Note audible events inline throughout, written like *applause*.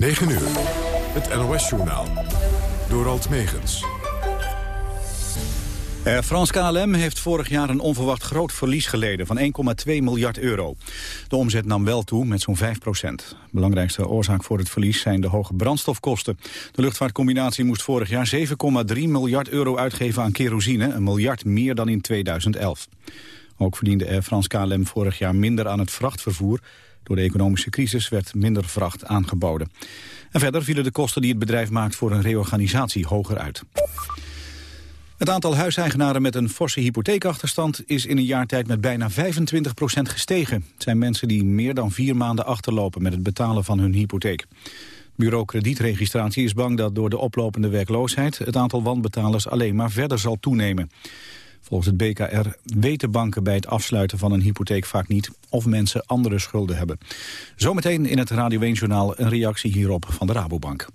9 uur. Het NOS-journaal. Door Alt Megens. Air France KLM heeft vorig jaar een onverwacht groot verlies geleden van 1,2 miljard euro. De omzet nam wel toe met zo'n 5 procent. Belangrijkste oorzaak voor het verlies zijn de hoge brandstofkosten. De luchtvaartcombinatie moest vorig jaar 7,3 miljard euro uitgeven aan kerosine, een miljard meer dan in 2011. Ook verdiende Air France KLM vorig jaar minder aan het vrachtvervoer. Door de economische crisis werd minder vracht aangeboden. En verder vielen de kosten die het bedrijf maakt voor een reorganisatie hoger uit. Het aantal huiseigenaren met een forse hypotheekachterstand is in een jaar tijd met bijna 25% gestegen. Het zijn mensen die meer dan vier maanden achterlopen met het betalen van hun hypotheek. Bureau kredietregistratie is bang dat door de oplopende werkloosheid het aantal wanbetalers alleen maar verder zal toenemen. Volgens het BKR weten banken bij het afsluiten van een hypotheek vaak niet of mensen andere schulden hebben. Zometeen in het Radio 1-journaal een reactie hierop van de Rabobank.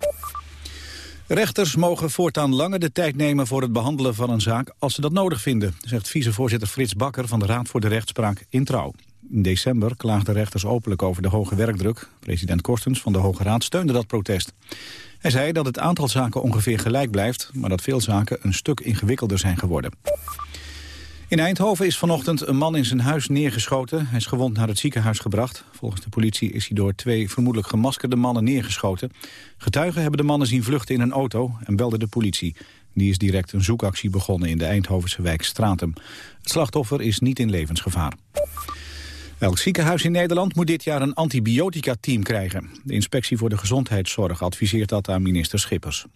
Rechters mogen voortaan langer de tijd nemen voor het behandelen van een zaak als ze dat nodig vinden, zegt vicevoorzitter Frits Bakker van de Raad voor de Rechtspraak in Trouw. In december klaagden rechters openlijk over de hoge werkdruk. President Korstens van de Hoge Raad steunde dat protest. Hij zei dat het aantal zaken ongeveer gelijk blijft, maar dat veel zaken een stuk ingewikkelder zijn geworden. In Eindhoven is vanochtend een man in zijn huis neergeschoten. Hij is gewond naar het ziekenhuis gebracht. Volgens de politie is hij door twee vermoedelijk gemaskerde mannen neergeschoten. Getuigen hebben de mannen zien vluchten in een auto en belden de politie. Die is direct een zoekactie begonnen in de Eindhovense wijk Stratum. Het slachtoffer is niet in levensgevaar. Elk ziekenhuis in Nederland moet dit jaar een antibiotica-team krijgen. De Inspectie voor de Gezondheidszorg adviseert dat aan minister Schippers.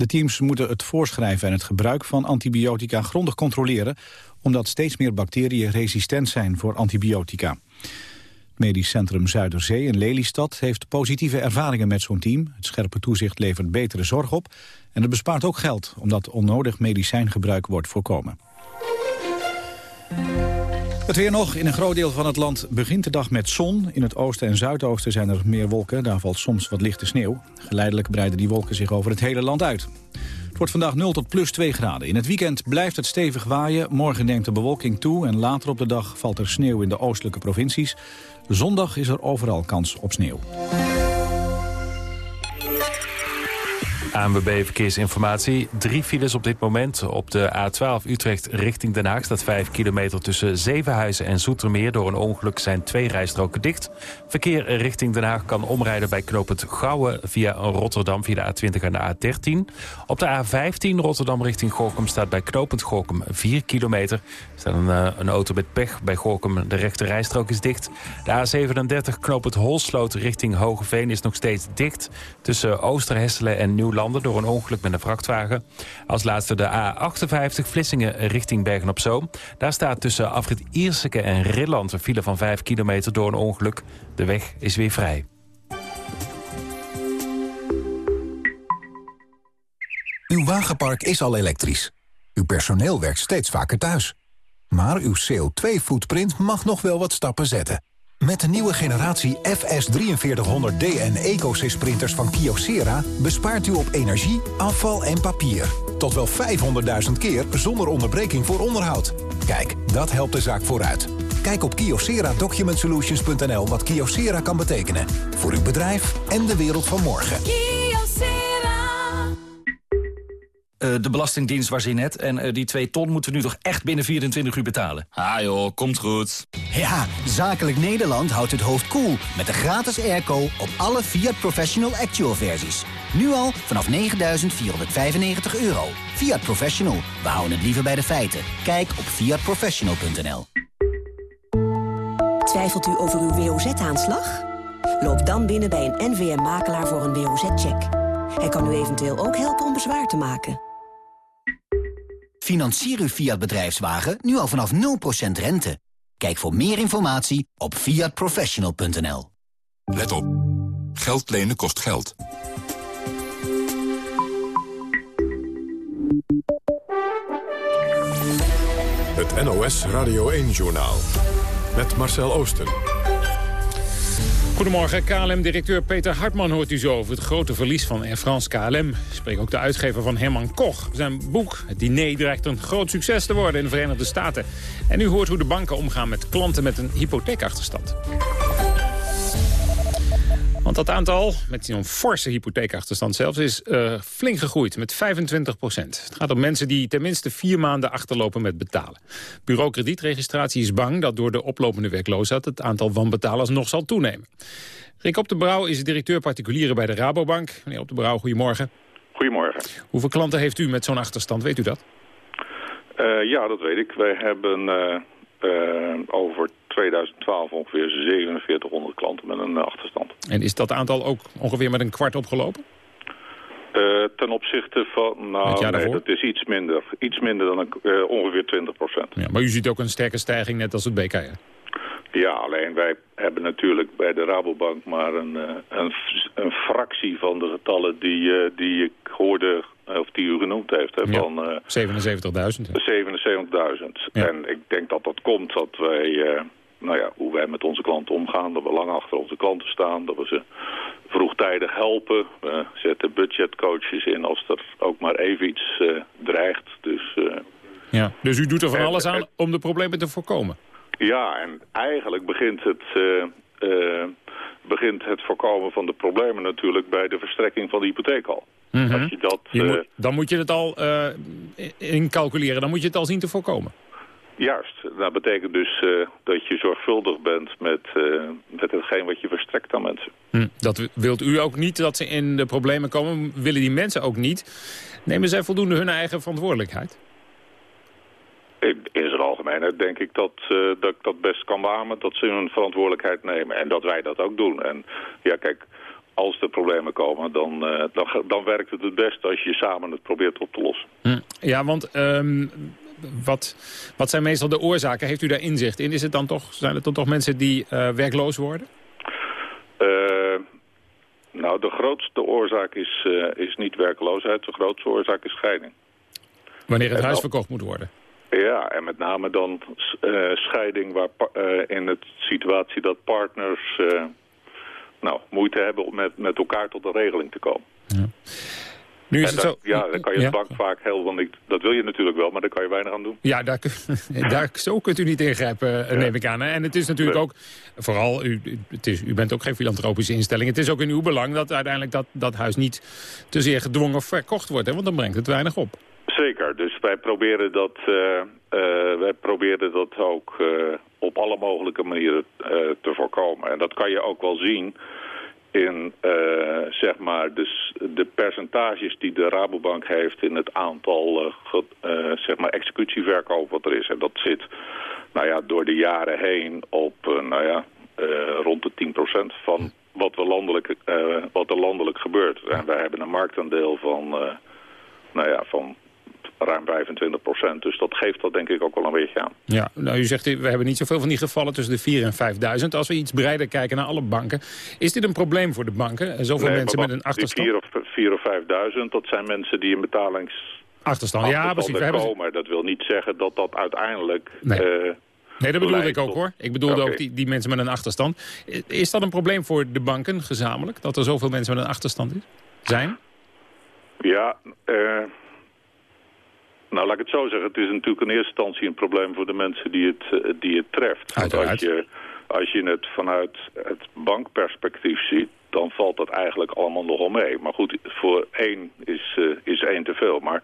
De teams moeten het voorschrijven en het gebruik van antibiotica grondig controleren omdat steeds meer bacteriën resistent zijn voor antibiotica. Het Medisch Centrum Zuiderzee in Lelystad heeft positieve ervaringen met zo'n team. Het scherpe toezicht levert betere zorg op en het bespaart ook geld... omdat onnodig medicijngebruik wordt voorkomen. Het weer nog. In een groot deel van het land begint de dag met zon. In het oosten en zuidoosten zijn er meer wolken. Daar valt soms wat lichte sneeuw. Geleidelijk breiden die wolken zich over het hele land uit wordt vandaag 0 tot plus 2 graden. In het weekend blijft het stevig waaien. Morgen neemt de bewolking toe en later op de dag valt er sneeuw in de oostelijke provincies. Zondag is er overal kans op sneeuw. ANWB Verkeersinformatie. Drie files op dit moment. Op de A12 Utrecht richting Den Haag staat 5 kilometer tussen Zevenhuizen en Zoetermeer. Door een ongeluk zijn twee rijstroken dicht. Verkeer richting Den Haag kan omrijden bij knooppunt Gouwen via Rotterdam via de A20 en de A13. Op de A15 Rotterdam richting Gorkum staat bij knooppunt Gorkum 4 kilometer. Er staat een, eh, een auto met pech bij Gorkum. De rechte rijstrook is dicht. De A37 knooppunt Holsloot richting Hogeveen is nog steeds dicht. Tussen Oosterhesselen en Nieuwland door een ongeluk met een vrachtwagen. Als laatste de A58 Vlissingen richting Bergen-op-Zoom. Daar staat tussen Afrit Ierseke en Rilland een file van 5 kilometer door een ongeluk. De weg is weer vrij. Uw wagenpark is al elektrisch. Uw personeel werkt steeds vaker thuis. Maar uw CO2-footprint mag nog wel wat stappen zetten. Met de nieuwe generatie FS4300D en EcoSys printers van Kyocera... bespaart u op energie, afval en papier. Tot wel 500.000 keer zonder onderbreking voor onderhoud. Kijk, dat helpt de zaak vooruit. Kijk op kyocera-documentsolutions.nl wat Kyocera kan betekenen. Voor uw bedrijf en de wereld van morgen. Uh, de Belastingdienst was in net. En uh, die 2 ton moeten we nu toch echt binnen 24 uur betalen. Ah joh, komt goed. Ja, Zakelijk Nederland houdt het hoofd koel cool met de gratis airco op alle Fiat Professional Actual versies. Nu al vanaf 9.495 euro. Fiat Professional, we houden het liever bij de feiten. Kijk op fiatprofessional.nl Twijfelt u over uw WOZ-aanslag? Loop dan binnen bij een NVM-makelaar voor een WOZ-check. Hij kan u eventueel ook helpen om bezwaar te maken. Financier uw Fiat bedrijfswagen nu al vanaf 0% rente. Kijk voor meer informatie op fiatprofessional.nl. Let op. Geld lenen kost geld. Het NOS Radio 1-journaal. Met Marcel Oosten. Goedemorgen, KLM-directeur Peter Hartman hoort u zo over het grote verlies van Air France KLM. Spreekt ook de uitgever van Herman Koch. Zijn boek, het diner, dreigt een groot succes te worden in de Verenigde Staten. En u hoort hoe de banken omgaan met klanten met een hypotheekachterstand. Want dat aantal, met zo'n forse hypotheekachterstand zelfs, is uh, flink gegroeid met 25 procent. Het gaat om mensen die tenminste vier maanden achterlopen met betalen. Bureau kredietregistratie is bang dat door de oplopende werkloosheid het aantal wanbetalers nog zal toenemen. Rick Op de Brouw is directeur particulieren bij de Rabobank. Meneer Op de Brouw, goedemorgen. Goedemorgen. Hoeveel klanten heeft u met zo'n achterstand, weet u dat? Uh, ja, dat weet ik. Wij hebben uh, over 2012 ongeveer 4700 klanten met een achterstand. En is dat aantal ook ongeveer met een kwart opgelopen? ten opzichte van, nou nee, dat is iets minder. Iets minder dan een, ongeveer 20 procent. Ja, maar u ziet ook een sterke stijging net als het BKR. Ja, alleen wij hebben natuurlijk bij de Rabobank maar een, een, een fractie van de getallen die, die ik hoorde of die u genoemd heeft. Hè, ja, van, 77.000. 77.000. Ja. En ik denk dat dat komt dat wij, nou ja, hoe wij met onze klanten omgaan, dat we lang achter onze klanten staan, dat we ze vroegtijdig helpen. We zetten budgetcoaches in als er ook maar even iets uh, dreigt. Dus, uh, ja, dus u doet er van en, alles aan om de problemen te voorkomen? Ja, en eigenlijk begint het begint het voorkomen van de problemen natuurlijk bij de verstrekking van de hypotheek al. Mm -hmm. Als je dat, je moet, dan moet je het al incalculeren, dan moet je het al zien te voorkomen. Juist, dat betekent dus uh, dat je zorgvuldig bent met, uh, met hetgeen wat je verstrekt aan mensen. Hm, dat wilt u ook niet, dat ze in de problemen komen, willen die mensen ook niet. Nemen zij voldoende hun eigen verantwoordelijkheid? In zijn algemeenheid denk ik dat, uh, dat ik dat best kan beamen, dat ze hun verantwoordelijkheid nemen. En dat wij dat ook doen. En ja, kijk, als er problemen komen, dan, dan, dan werkt het het best als je samen het probeert op te lossen. Hm. Ja, want um, wat, wat zijn meestal de oorzaken? Heeft u daar inzicht in? Is het dan toch, zijn het dan toch mensen die uh, werkloos worden? nou, de grootste oorzaak is, is niet werkloosheid. De grootste oorzaak is scheiding. Wanneer het huis verkocht moet worden? Ja, en met name dan uh, scheiding waar uh, in de situatie dat partners uh, nou, moeite hebben om met, met elkaar tot een regeling te komen. Ja. Nu is het zo... Ja, daar kan je ja. de bank vaak heel... Want ik, dat wil je natuurlijk wel, maar daar kan je weinig aan doen. Ja, daar, *laughs* daar, zo kunt u niet ingrijpen, ja. neem ik aan. Hè? En het is natuurlijk ook, vooral, u, het is, u bent ook geen filantropische instelling. Het is ook in uw belang dat uiteindelijk dat, dat huis niet te zeer gedwongen verkocht wordt. Hè? Want dan brengt het weinig op. Zeker, dus wij proberen dat, uh, uh, wij proberen dat ook uh, op alle mogelijke manieren te voorkomen. En dat kan je ook wel zien in zeg maar de, de percentages die de Rabobank heeft in het aantal zeg maar executieverkoop wat er is. En dat zit nou ja, door de jaren heen op nou ja, rond de 10% van wat, we landelijk, wat er landelijk gebeurt. En wij hebben een marktaandeel van, nou ja, van ruim 25 procent. Dus dat geeft dat denk ik ook wel een beetje aan. Ja, nou u zegt, we hebben niet zoveel van die gevallen tussen de 4 en 5.000. Als we iets breder kijken naar alle banken, is dit een probleem voor de banken? Zoveel nee, mensen met een achterstand? 4 of, 4 of 5.000, dat zijn mensen die een betalings... Achterstand, ja precies. We komen. Hebben... Dat wil niet zeggen dat dat uiteindelijk... Nee. Uh, Nee, dat bedoelde ik ook hoor. Ik bedoelde okay. ook die, die mensen met een achterstand. Is dat een probleem voor de banken gezamenlijk? Dat er zoveel mensen met een achterstand is? zijn? Ja, uh, nou, laat ik het zo zeggen. Het is natuurlijk in eerste instantie een probleem voor de mensen die het, die het treft. Uiteraard. Als je, als je het vanuit het bankperspectief ziet, dan valt dat eigenlijk allemaal nogal mee. Maar goed, voor één is, uh, is één te veel. Maar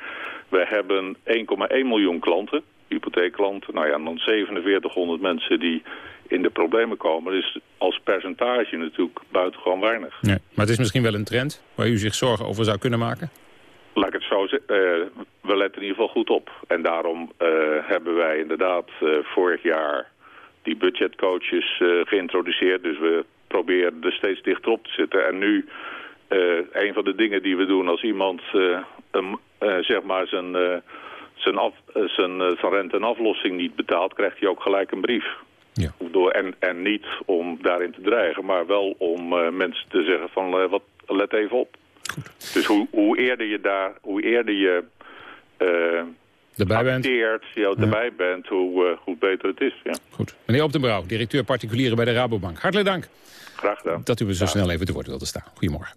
we hebben 1,1 miljoen klanten, hypotheekklanten. Nou ja, en dan 4700 mensen die in de problemen komen. Dus als percentage natuurlijk buitengewoon weinig. Maar het is misschien wel een trend waar u zich zorgen over zou kunnen maken? Laat ik het zo zeggen, uh, we letten in ieder geval goed op. En daarom uh, hebben wij inderdaad uh, vorig jaar die budgetcoaches geïntroduceerd. Dus we proberen er steeds dichter op te zitten. En nu, een van de dingen die we doen als iemand zeg maar zijn, zijn, af, zijn, zijn rente en aflossing niet betaalt, krijgt hij ook gelijk een brief. Ja. Door, en, en niet om daarin te dreigen, maar wel om mensen te zeggen van wat, let even op. Goed. Dus hoe, hoe, eerder je daar, hoe eerder je uh, erbij bent, je ja. erbij bent hoe, uh, hoe beter het is. Ja. Goed. Meneer Op den Brouw, directeur particulieren bij de Rabobank. Hartelijk dank. Graag gedaan. Dat u me zo ja. snel even te woord wilde staan. Goedemorgen.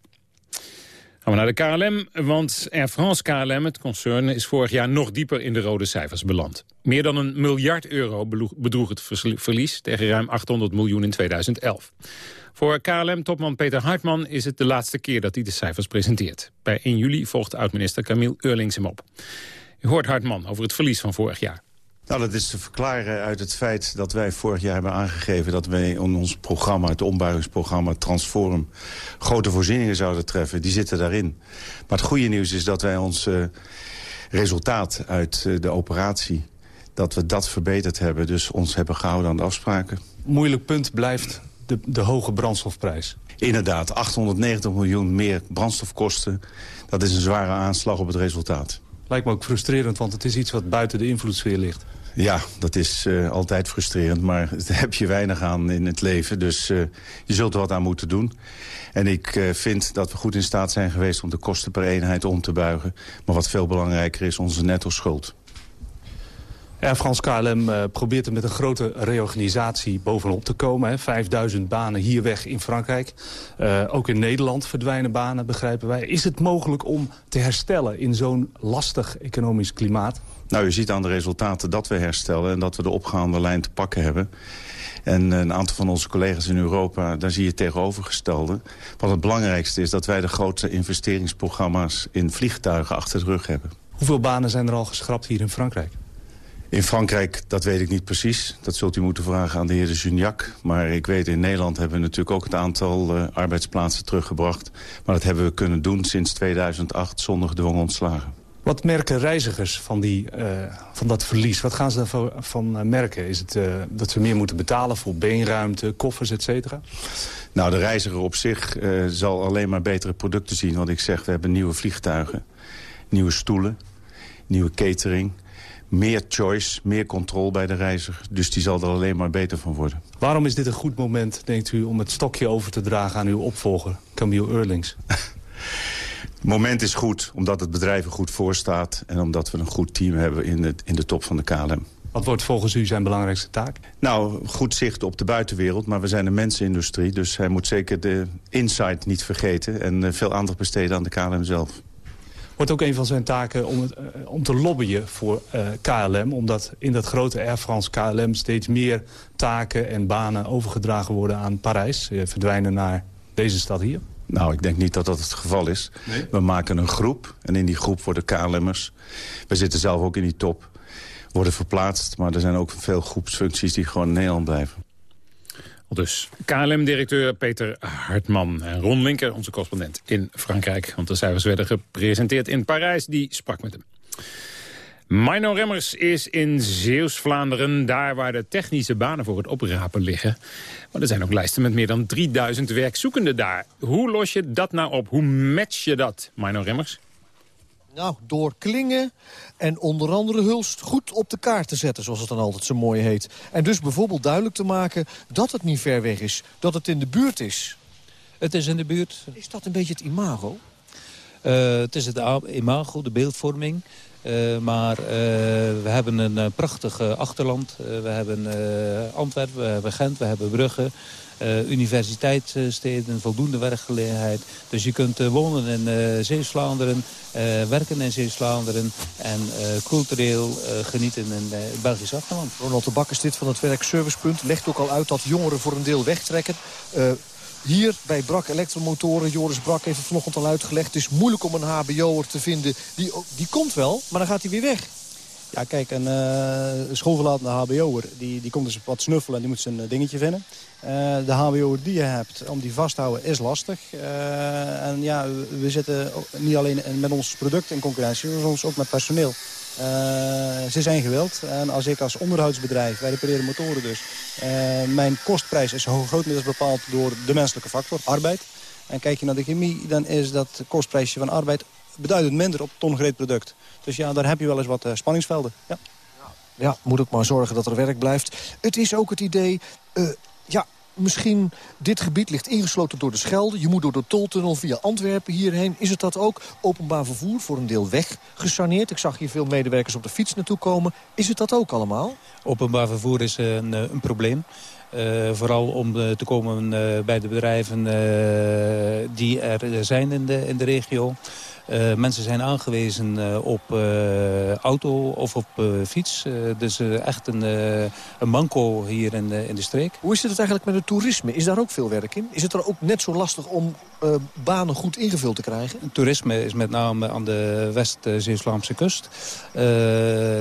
Gaan we naar de KLM, want Air France KLM, het concern, is vorig jaar nog dieper in de rode cijfers beland. Meer dan een miljard euro bedroeg het verlies tegen ruim 800 miljoen in 2011. Voor KLM-topman Peter Hartman is het de laatste keer dat hij de cijfers presenteert. Bij 1 juli volgt oud-minister Camille Eurlings hem op. U hoort Hartman over het verlies van vorig jaar. Nou, dat is te verklaren uit het feit dat wij vorig jaar hebben aangegeven... dat wij in ons programma, het ombuigingsprogramma Transform... grote voorzieningen zouden treffen. Die zitten daarin. Maar het goede nieuws is dat wij ons uh, resultaat uit uh, de operatie... dat we dat verbeterd hebben. Dus ons hebben gehouden aan de afspraken. Moeilijk punt blijft de, de hoge brandstofprijs. Inderdaad, 890 miljoen meer brandstofkosten. Dat is een zware aanslag op het resultaat. Lijkt me ook frustrerend, want het is iets wat buiten de invloedssfeer ligt. Ja, dat is uh, altijd frustrerend, maar *laughs* daar heb je weinig aan in het leven. Dus uh, je zult er wat aan moeten doen. En ik uh, vind dat we goed in staat zijn geweest om de kosten per eenheid om te buigen. Maar wat veel belangrijker is, onze netto-schuld. Air France KLM uh, probeert er met een grote reorganisatie bovenop te komen. Hè. 5000 banen hier weg in Frankrijk. Uh, ook in Nederland verdwijnen banen, begrijpen wij. Is het mogelijk om te herstellen in zo'n lastig economisch klimaat? Nou, je ziet aan de resultaten dat we herstellen... en dat we de opgaande lijn te pakken hebben. En een aantal van onze collega's in Europa, daar zie je het tegenovergestelde. Wat het belangrijkste is dat wij de grootste investeringsprogramma's... in vliegtuigen achter de rug hebben. Hoeveel banen zijn er al geschrapt hier in Frankrijk? In Frankrijk, dat weet ik niet precies. Dat zult u moeten vragen aan de heer de Juniac. Maar ik weet, in Nederland hebben we natuurlijk ook het aantal uh, arbeidsplaatsen teruggebracht. Maar dat hebben we kunnen doen sinds 2008 zonder gedwongen ontslagen. Wat merken reizigers van, die, uh, van dat verlies? Wat gaan ze daarvan uh, merken? Is het uh, dat ze meer moeten betalen voor beenruimte, koffers, et cetera? Nou, de reiziger op zich zal alleen maar betere producten zien. Want ik zeg, we hebben nieuwe vliegtuigen, nieuwe stoelen, nieuwe catering meer choice, meer controle bij de reiziger. Dus die zal er alleen maar beter van worden. Waarom is dit een goed moment, denkt u, om het stokje over te dragen aan uw opvolger, Camille Eurlings? *laughs* het moment is goed, omdat het bedrijf er goed voor staat... en omdat we een goed team hebben in, het, in de top van de KLM. Wat wordt volgens u zijn belangrijkste taak? Nou, goed zicht op de buitenwereld, maar we zijn een mensenindustrie... dus hij moet zeker de insight niet vergeten... en veel aandacht besteden aan de KLM zelf wordt ook een van zijn taken om, het, uh, om te lobbyen voor uh, KLM. Omdat in dat grote Air France KLM steeds meer taken en banen overgedragen worden aan Parijs. Verdwijnen naar deze stad hier. Nou, ik denk niet dat dat het geval is. Nee? We maken een groep en in die groep worden KLM'ers. We zitten zelf ook in die top. Worden verplaatst, maar er zijn ook veel groepsfuncties die gewoon in Nederland blijven. Dus KLM-directeur Peter Hartman en Ron Linker, onze correspondent in Frankrijk. Want de cijfers werden gepresenteerd in Parijs, die sprak met hem. Mino Remmers is in Zeeuws-Vlaanderen, daar waar de technische banen voor het oprapen liggen. Maar er zijn ook lijsten met meer dan 3000 werkzoekenden daar. Hoe los je dat nou op? Hoe match je dat, Mino Remmers? Nou, door Klingen en onder andere Hulst goed op de kaart te zetten, zoals het dan altijd zo mooi heet. En dus bijvoorbeeld duidelijk te maken dat het niet ver weg is, dat het in de buurt is. Het is in de buurt. Is dat een beetje het imago? Uh, het is het imago, de beeldvorming. Uh, maar uh, we hebben een prachtig achterland. we hebben Antwerpen, we hebben Gent, we hebben Brugge. Uh, universiteitssteden, voldoende werkgelegenheid. Dus je kunt uh, wonen in uh, werken in Zeeuws-Vlaanderen... en cultureel genieten in het Belgisch achterland. Ronald de Bakker, dit van het werkservicepunt, legt ook al uit dat jongeren voor een deel wegtrekken. Hier bij Brak Elektromotoren, Joris Brak heeft het vanochtend al uitgelegd... het is moeilijk om een hbo'er te vinden. Die, die komt wel, maar dan gaat hij weer weg. Ja, kijk, een uh, schoolverlatende hbo'er, die, die komt dus wat snuffelen en die moet zijn dingetje vinden. Uh, de hbo'er die je hebt, om die vast te houden, is lastig. En ja, we zitten niet alleen met ons product in concurrentie, maar soms ook met personeel. ze zijn gewild. En als ik als onderhoudsbedrijf, wij repareren motoren dus... mijn kostprijs is grotendeels bepaald door de menselijke factor, arbeid. En kijk je naar de chemie, dan is dat kostprijsje van arbeid beduidend minder op tongereed product. Dus ja, daar heb je wel eens wat uh, spanningsvelden. Ja. ja, moet ook maar zorgen dat er werk blijft. Het is ook het idee... Uh, ja, misschien dit gebied ligt ingesloten door de Schelde. Je moet door de toltunnel via Antwerpen hierheen. Is het dat ook? Openbaar vervoer voor een deel weg gesaneerd. Ik zag hier veel medewerkers op de fiets naartoe komen. Is het dat ook allemaal? Openbaar vervoer is een, eh, een probleem. Uh, vooral om uh, te komen uh, bij de bedrijven die er zijn in de, in de regio. Uh, mensen zijn aangewezen uh, op uh, auto of op fiets. dus echt een, een manco hier in, in de streek. Hoe is het eigenlijk met het toerisme? Is daar ook veel werk in? Is het er ook net zo lastig om banen goed ingevuld te krijgen? Toerisme is met name aan de West-Zeeuws-Vlaamse kust.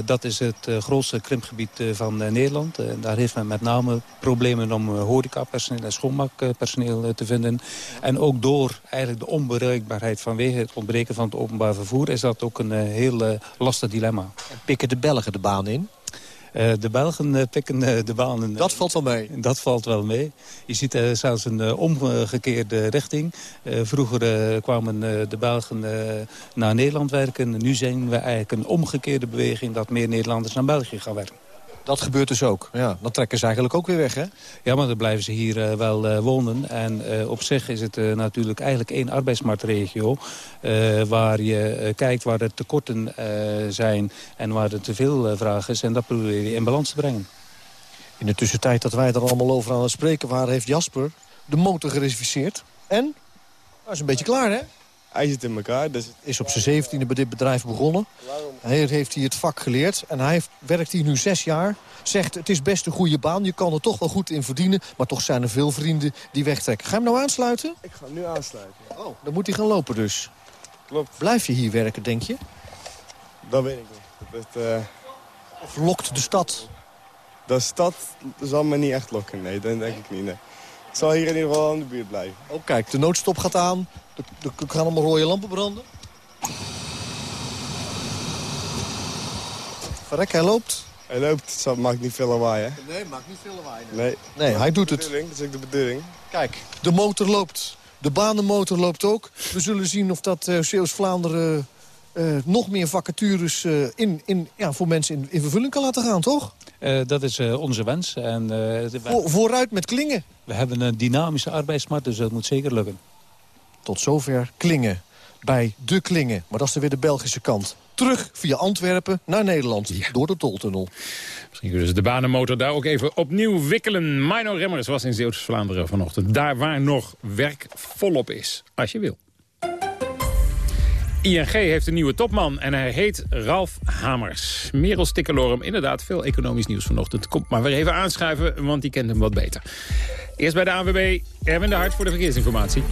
dat is het grootste krimpgebied van Nederland. daar heeft men met name problemen om horecapersoneel en schoonmaakpersoneel te vinden. En ook door eigenlijk de onbereikbaarheid vanwege het ontbreken van het openbaar vervoer... is dat ook een uh, heel uh, lastig dilemma. En pikken de Belgen de baan in? Uh, de Belgen pikken de banen. Dat valt wel mee? Dat valt wel mee. Je ziet zelfs een omgekeerde richting. vroeger kwamen de Belgen naar Nederland werken. Nu zijn we eigenlijk een omgekeerde beweging... dat meer Nederlanders naar België gaan werken. Dat gebeurt dus ook. Ja, dan trekken ze eigenlijk ook weer weg, hè? Ja, maar dan blijven ze hier uh, wel uh, wonen. En uh, op zich is het natuurlijk eigenlijk één arbeidsmarktregio... waar je kijkt waar er tekorten zijn en waar er te veel vraag is. En dat proberen je in balans te brengen. In de tussentijd dat wij er allemaal over aan het spreken waren... heeft Jasper de motor gereserveerd. En? Dat is een beetje klaar, hè? Hij zit in elkaar. Dus... Is op zijn zeventiende bij dit bedrijf begonnen. Hij heeft hier het vak geleerd. En hij heeft, werkt hier nu zes jaar. Zegt, het is best een goede baan. Je kan er toch wel goed in verdienen. Maar toch zijn er veel vrienden die wegtrekken. Ga je hem nou aansluiten? Ik ga hem nu aansluiten. Oh, dan moet hij gaan lopen dus. Klopt. Blijf je hier werken, denk je? Dat weet ik niet. Dat, uh... Of lokt de stad? De stad zal me niet echt lokken, nee. Dat denk ik niet, nee. Ik zal hier in ieder geval aan de buurt blijven. Oh, kijk, de noodstop gaat aan. Er gaan allemaal rode lampen branden. Verrek, hij loopt. Hij loopt, het maakt niet veel lawaai, hè? Nee, maakt niet veel lawaai. Nee, nee, hij doet het. Dat is ook de bedoeling. Kijk, de motor loopt. De banenmotor loopt ook. We zullen zien of dat uh, Zeeuws-Vlaanderen uh, nog meer vacatures uh, in, in, ja, voor mensen in, in vervulling kan laten gaan, toch? dat is onze wens. En, Voor, vooruit met klingen. We hebben een dynamische arbeidsmarkt, dus dat moet zeker lukken. Tot zover Klingen bij De Klingen. Maar dat is weer de Belgische kant. Terug via Antwerpen naar Nederland, door de Toltunnel. Misschien kunnen ze de banenmotor daar ook even opnieuw wikkelen. Mino Remmers was in Zeeuws-Vlaanderen vanochtend. Daar waar nog werk volop is, als je wil. ING heeft een nieuwe topman en hij heet Ralf Hamers. Merel Stikkelorum, inderdaad veel economisch nieuws vanochtend. Komt maar weer even aanschuiven, want die kent hem wat beter. Eerst bij de ANWB, Erwin de Hart voor de verkeersinformatie.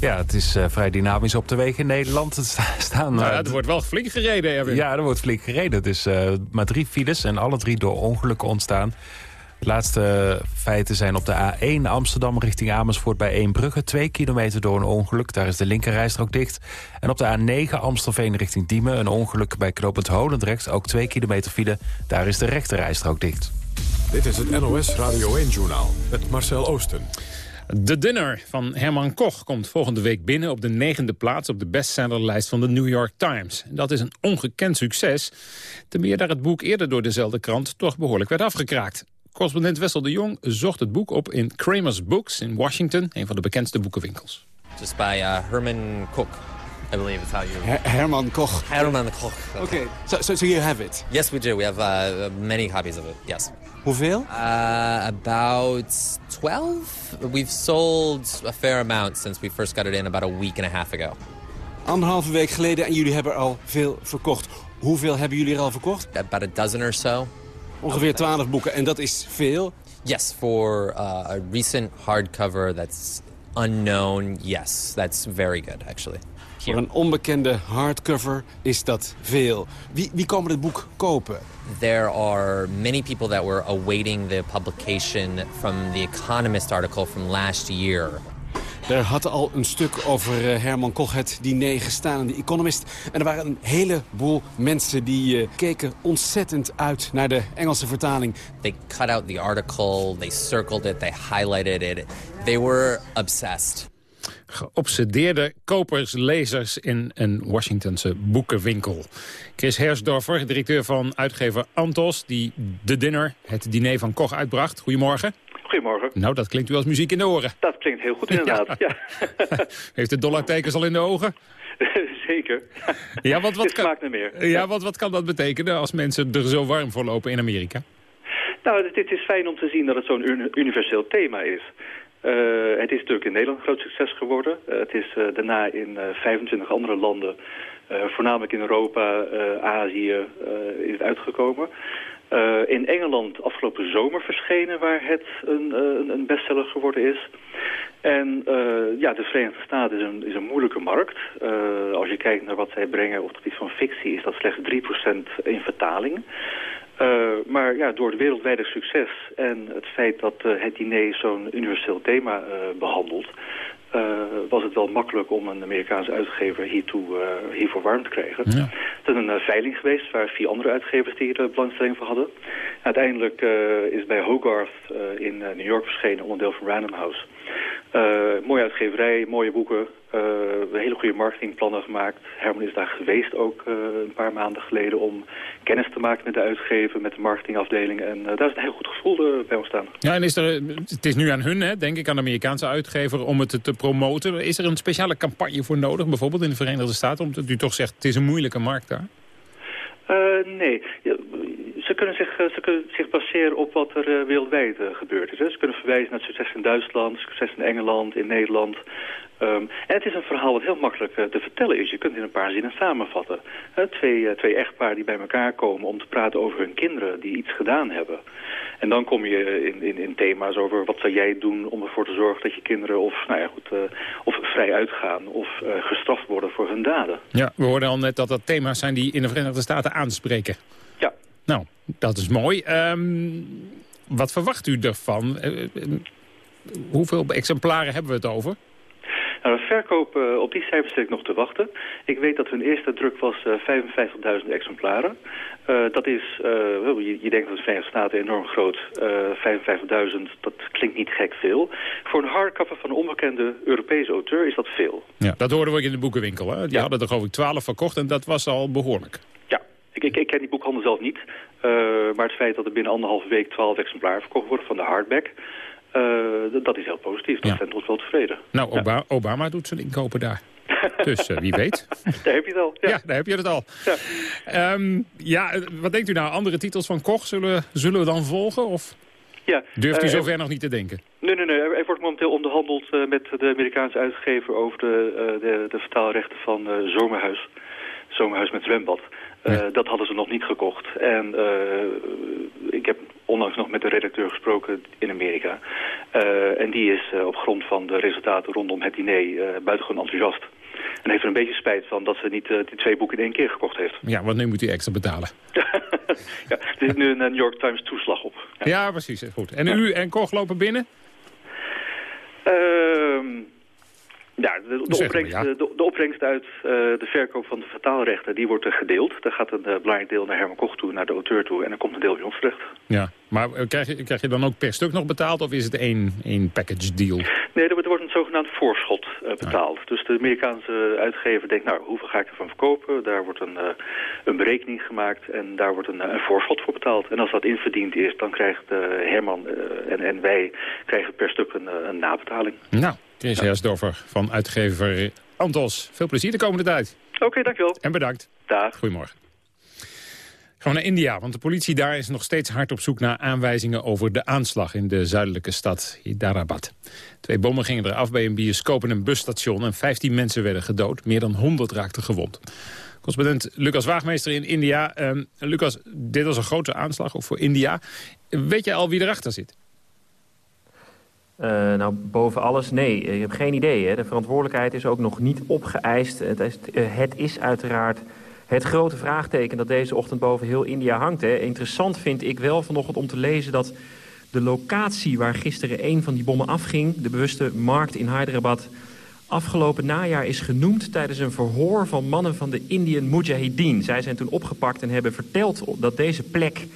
Ja, het is uh, vrij dynamisch op de weg in Nederland. *laughs* Het staan, nou, uh, er wordt wel flink gereden, Erwin. Ja, er wordt flink gereden. Het is uh, maar drie files en alle drie door ongelukken ontstaan. De laatste feiten zijn op de A1 Amsterdam richting Amersfoort bij Eembrugge. Twee kilometer door een ongeluk, daar is de linkerrijstrook dicht. En op de A9 Amstelveen richting Diemen een ongeluk bij knooppunt Holendrecht. Ook twee kilometer file, daar is de rechterrijstrook dicht. Dit is het NOS Radio 1-journaal met Marcel Oosten. De Dinner van Herman Koch komt volgende week binnen op de negende plaats op de bestsellerlijst van de New York Times. Dat is een ongekend succes, ten meer daar het boek eerder door dezelfde krant toch behoorlijk werd afgekraakt. Correspondent Wessel de Jong zocht het boek op in Kramer's Books in Washington, een van de bekendste boekenwinkels. Just by uh, Herman Koch. I believe it's how you... Her Herman Koch. Herman Koch. Okay, okay. So, so, so, you have it? Yes, we do. We have uh, many copies of it, yes. Hoeveel? Uh, about 12. We've sold a fair amount since we first got it in about a week and a half ago. Anderhalve week geleden en jullie hebben al veel verkocht. Hoeveel hebben jullie er al verkocht? About a dozen or so. Ongeveer 12 boeken en dat is veel? Yes, for uh, a recent hardcover that's unknown, yes, that's very good actually. Voor een onbekende hardcover is dat veel. Wie, wie komen het boek kopen? There are many people that were awaiting the publication from the Economist article from last year. Er had al een stuk over eh, Herman Koch het diner gestaan in The Economist. En er waren een heleboel mensen die uh, keken ontzettend uit naar de Engelse vertaling. They cut out the article, they circled it, they highlighted it. They were obsessed geobsedeerde kopers, lezers in een Washingtonse boekenwinkel. Chris Hersdorfer, directeur van uitgever Antos, die The Dinner, het diner van Koch, uitbracht. Goedemorgen. Goedemorgen. Nou, dat klinkt u als muziek in de oren. Dat klinkt heel goed *laughs* inderdaad, ja. *laughs* Heeft de dollartekens al in de ogen? *laughs* Zeker. Ja, wat, wat, kan, meer. Ja, wat, wat kan dat betekenen als mensen er zo warm voor lopen in Amerika? Nou, dit is fijn om te zien dat het zo'n universeel thema is. het is natuurlijk in Nederland een groot succes geworden. het is daarna in 25 andere landen, voornamelijk in Europa, Azië, is het uitgekomen. In Engeland afgelopen zomer verschenen waar het een, een bestseller geworden is. En uh, ja, de Verenigde Staten is een, is een moeilijke markt. Als je kijkt naar wat zij brengen op het gebied van fictie... is dat slechts 3% in vertaling. Maar ja, door het wereldwijde succes en het feit dat het diner zo'n universeel thema behandelt... was het wel makkelijk om een Amerikaanse uitgever hiertoe, hiervoor warm te krijgen. Ja. Het is een veiling geweest waar vier andere uitgevers die er belangstelling voor hadden. Uiteindelijk is bij Hogarth in New York verschenen, onderdeel van Random House... Uh, mooie uitgeverij, mooie boeken, uh, hele goede marketingplannen gemaakt. Herman is daar geweest ook uh, een paar maanden geleden om kennis te maken met de uitgever, met de marketingafdeling. En daar is een heel goed gevoel bij ontstaan. Ja, en is er, het is nu aan hun, hè, denk ik, aan de Amerikaanse uitgever om het te promoten. Is er een speciale campagne voor nodig, bijvoorbeeld in de Verenigde Staten, omdat u toch zegt het is een moeilijke markt daar? nee, ze kunnen, zich, ze kunnen zich baseren op wat er uh, wereldwijd uh, gebeurd is. Hè. Ze kunnen verwijzen naar succes in Duitsland, succes in Engeland, in Nederland. Um, en het is een verhaal wat heel makkelijk te vertellen is. Je kunt het in een paar zinnen samenvatten. twee, twee echtparen die bij elkaar komen om te praten over hun kinderen die iets gedaan hebben. En dan kom je in, in, in thema's over wat zou jij doen om ervoor te zorgen dat je kinderen of, nou ja, goed, of vrij uitgaan of gestraft worden voor hun daden. Ja, we hoorden al net dat dat thema's zijn die in de Verenigde Staten aanspreken. Ja. Nou, dat is mooi. Um, wat verwacht u ervan? Uh, hoeveel exemplaren hebben we het over? Nou, de verkoop, uh, op die cijfers zit ik nog te wachten. Ik weet dat hun eerste druk was uh, 55.000 exemplaren. Uh, dat is, je, je, denkt dat de Verenigde Staten enorm groot. 55.000, dat klinkt niet gek veel. Voor een hardcover van een onbekende Europese auteur is dat veel. Ja, dat hoorden we ook in de boekenwinkel. Hè? Die hadden er geloof ik 12 verkocht en dat was al behoorlijk. Ik, ik, ik ken die boekhandel zelf niet. Uh, maar het feit dat er binnen anderhalve week twaalf exemplaren verkocht worden van de hardback... Uh, dat is heel positief. Dat ja. stemt ons wel tevreden. Nou, Obama, ja. Obama doet zijn inkopen daar. *laughs* dus uh, wie weet. *laughs* daar heb je het al. Ja, ja daar heb je het al. Ja. Um, ja, wat denkt u nou? Andere titels van Koch zullen, zullen we dan volgen? Of ja, durft u zover nog niet te denken? Nee, nee, nee. Er wordt momenteel onderhandeld met de Amerikaanse uitgever... over de, de, de vertaalrechten van Zomerhuis. Zomerhuis met zwembad. Uh, dat hadden ze nog niet gekocht. En uh, ik heb onlangs nog met de redacteur gesproken in Amerika. Uh, en die is op grond van de resultaten rondom het diner buitengewoon enthousiast. En heeft er een beetje spijt van dat ze niet die twee boeken in één keer gekocht heeft. Ja, want nu moet hij extra betalen. *laughs* ja, er zit nu een New York Times toeslag op. Ja, ja precies. Goed. En u en Koch lopen binnen? Ehm ja, de, de, opbrengst, de, de opbrengst uit uh, de verkoop van de vertaalrechten, die wordt er gedeeld. Daar gaat een uh, belangrijk deel naar Herman Koch toe, naar de auteur toe. En dan komt een deel bij ons terecht. Ja, maar uh, krijg, je, krijg je dan ook per stuk nog betaald of is het één, één package deal? Nee, er wordt een zogenaamd voorschot betaald. Ah. Dus de Amerikaanse uitgever denkt, nou, hoeveel ga ik ervan verkopen? Daar wordt een, een berekening gemaakt en daar wordt een, een, voorschot voor betaald. En als dat inverdiend is, dan krijgt Herman en, en wij krijgen per stuk een, een nabetaling. Nou. Chris ja. Hersdorfer van uitgever Antos. Veel plezier de komende tijd. Oké, okay, dankjewel. En bedankt. Dag. Goedemorgen. Gewoon naar India, want de politie daar is nog steeds hard op zoek naar aanwijzingen over de aanslag in de zuidelijke stad Hyderabad. Twee bommen gingen eraf bij een bioscoop en een busstation en 15 mensen werden gedood. Meer dan 100 raakten gewond. Correspondent Lucas Waagmeester in India. Uh, Lucas, dit was een grote aanslag ook voor India. Weet je al wie erachter zit? Uh, nou, boven alles, nee. Ik heb geen idee. Hè. De verantwoordelijkheid is ook nog niet opgeëist. Het is, uh, het is uiteraard het grote vraagteken dat deze ochtend boven heel India hangt. Hè. Interessant vind ik wel vanochtend om te lezen dat de locatie waar gisteren een van die bommen afging... de bewuste markt in Hyderabad afgelopen najaar is genoemd... tijdens een verhoor van mannen van de Indian Mujahideen. Zij zijn toen opgepakt en hebben verteld dat deze plek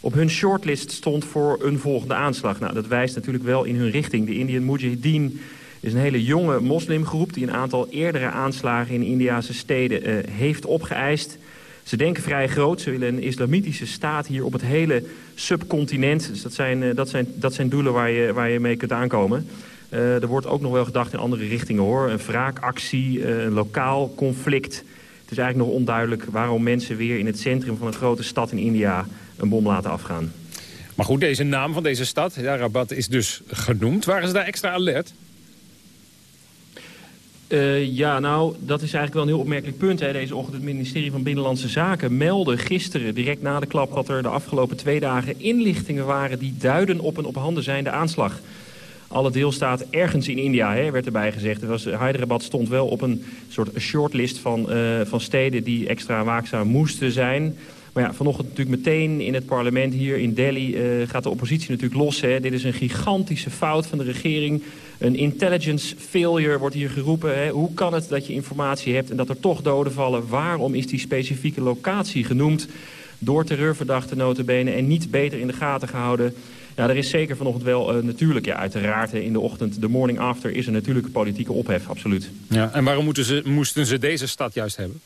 op hun shortlist stond voor een volgende aanslag. Nou, dat wijst natuurlijk wel in hun richting. De Indian Mujahideen is een hele jonge moslimgroep... die een aantal eerdere aanslagen in Indiase steden uh, heeft opgeëist. Ze denken vrij groot. Ze willen een islamitische staat hier op het hele subcontinent. Dus dat zijn, uh, dat zijn, dat zijn doelen waar je, waar je mee kunt aankomen. Uh, er wordt ook nog wel gedacht in andere richtingen, hoor. Een wraakactie, een lokaal conflict. Het is eigenlijk nog onduidelijk waarom mensen weer in het centrum van een grote stad in India een bom laten afgaan. Maar goed, deze naam van deze stad, ja, Rabat, is dus genoemd. Waren ze daar extra alert? Uh, ja, nou, dat is eigenlijk wel een heel opmerkelijk punt. Hè. Deze ochtend het ministerie van Binnenlandse Zaken meldde gisteren, direct na de klap... dat er de afgelopen twee dagen inlichtingen waren... die duiden op een op handen zijnde aanslag. Alle deelstaten ergens in India, hè, werd erbij gezegd. Er was, Hyderabad stond wel op een soort shortlist van, uh, van steden... die extra waakzaam moesten zijn... Maar ja, vanochtend natuurlijk meteen in het parlement hier in Delhi uh, gaat de oppositie natuurlijk los. Hè. Dit is een gigantische fout van de regering. Een intelligence failure wordt hier geroepen. Hè. Hoe kan het dat je informatie hebt en dat er toch doden vallen? Waarom is die specifieke locatie genoemd? Door terreurverdachten notabene en niet beter in de gaten gehouden. Ja, er is zeker vanochtend wel uh, natuurlijk, ja, uiteraard in de ochtend, de morning after, is er natuurlijk politieke ophef, absoluut. Ja, en waarom moeten ze, moesten ze deze stad juist hebben?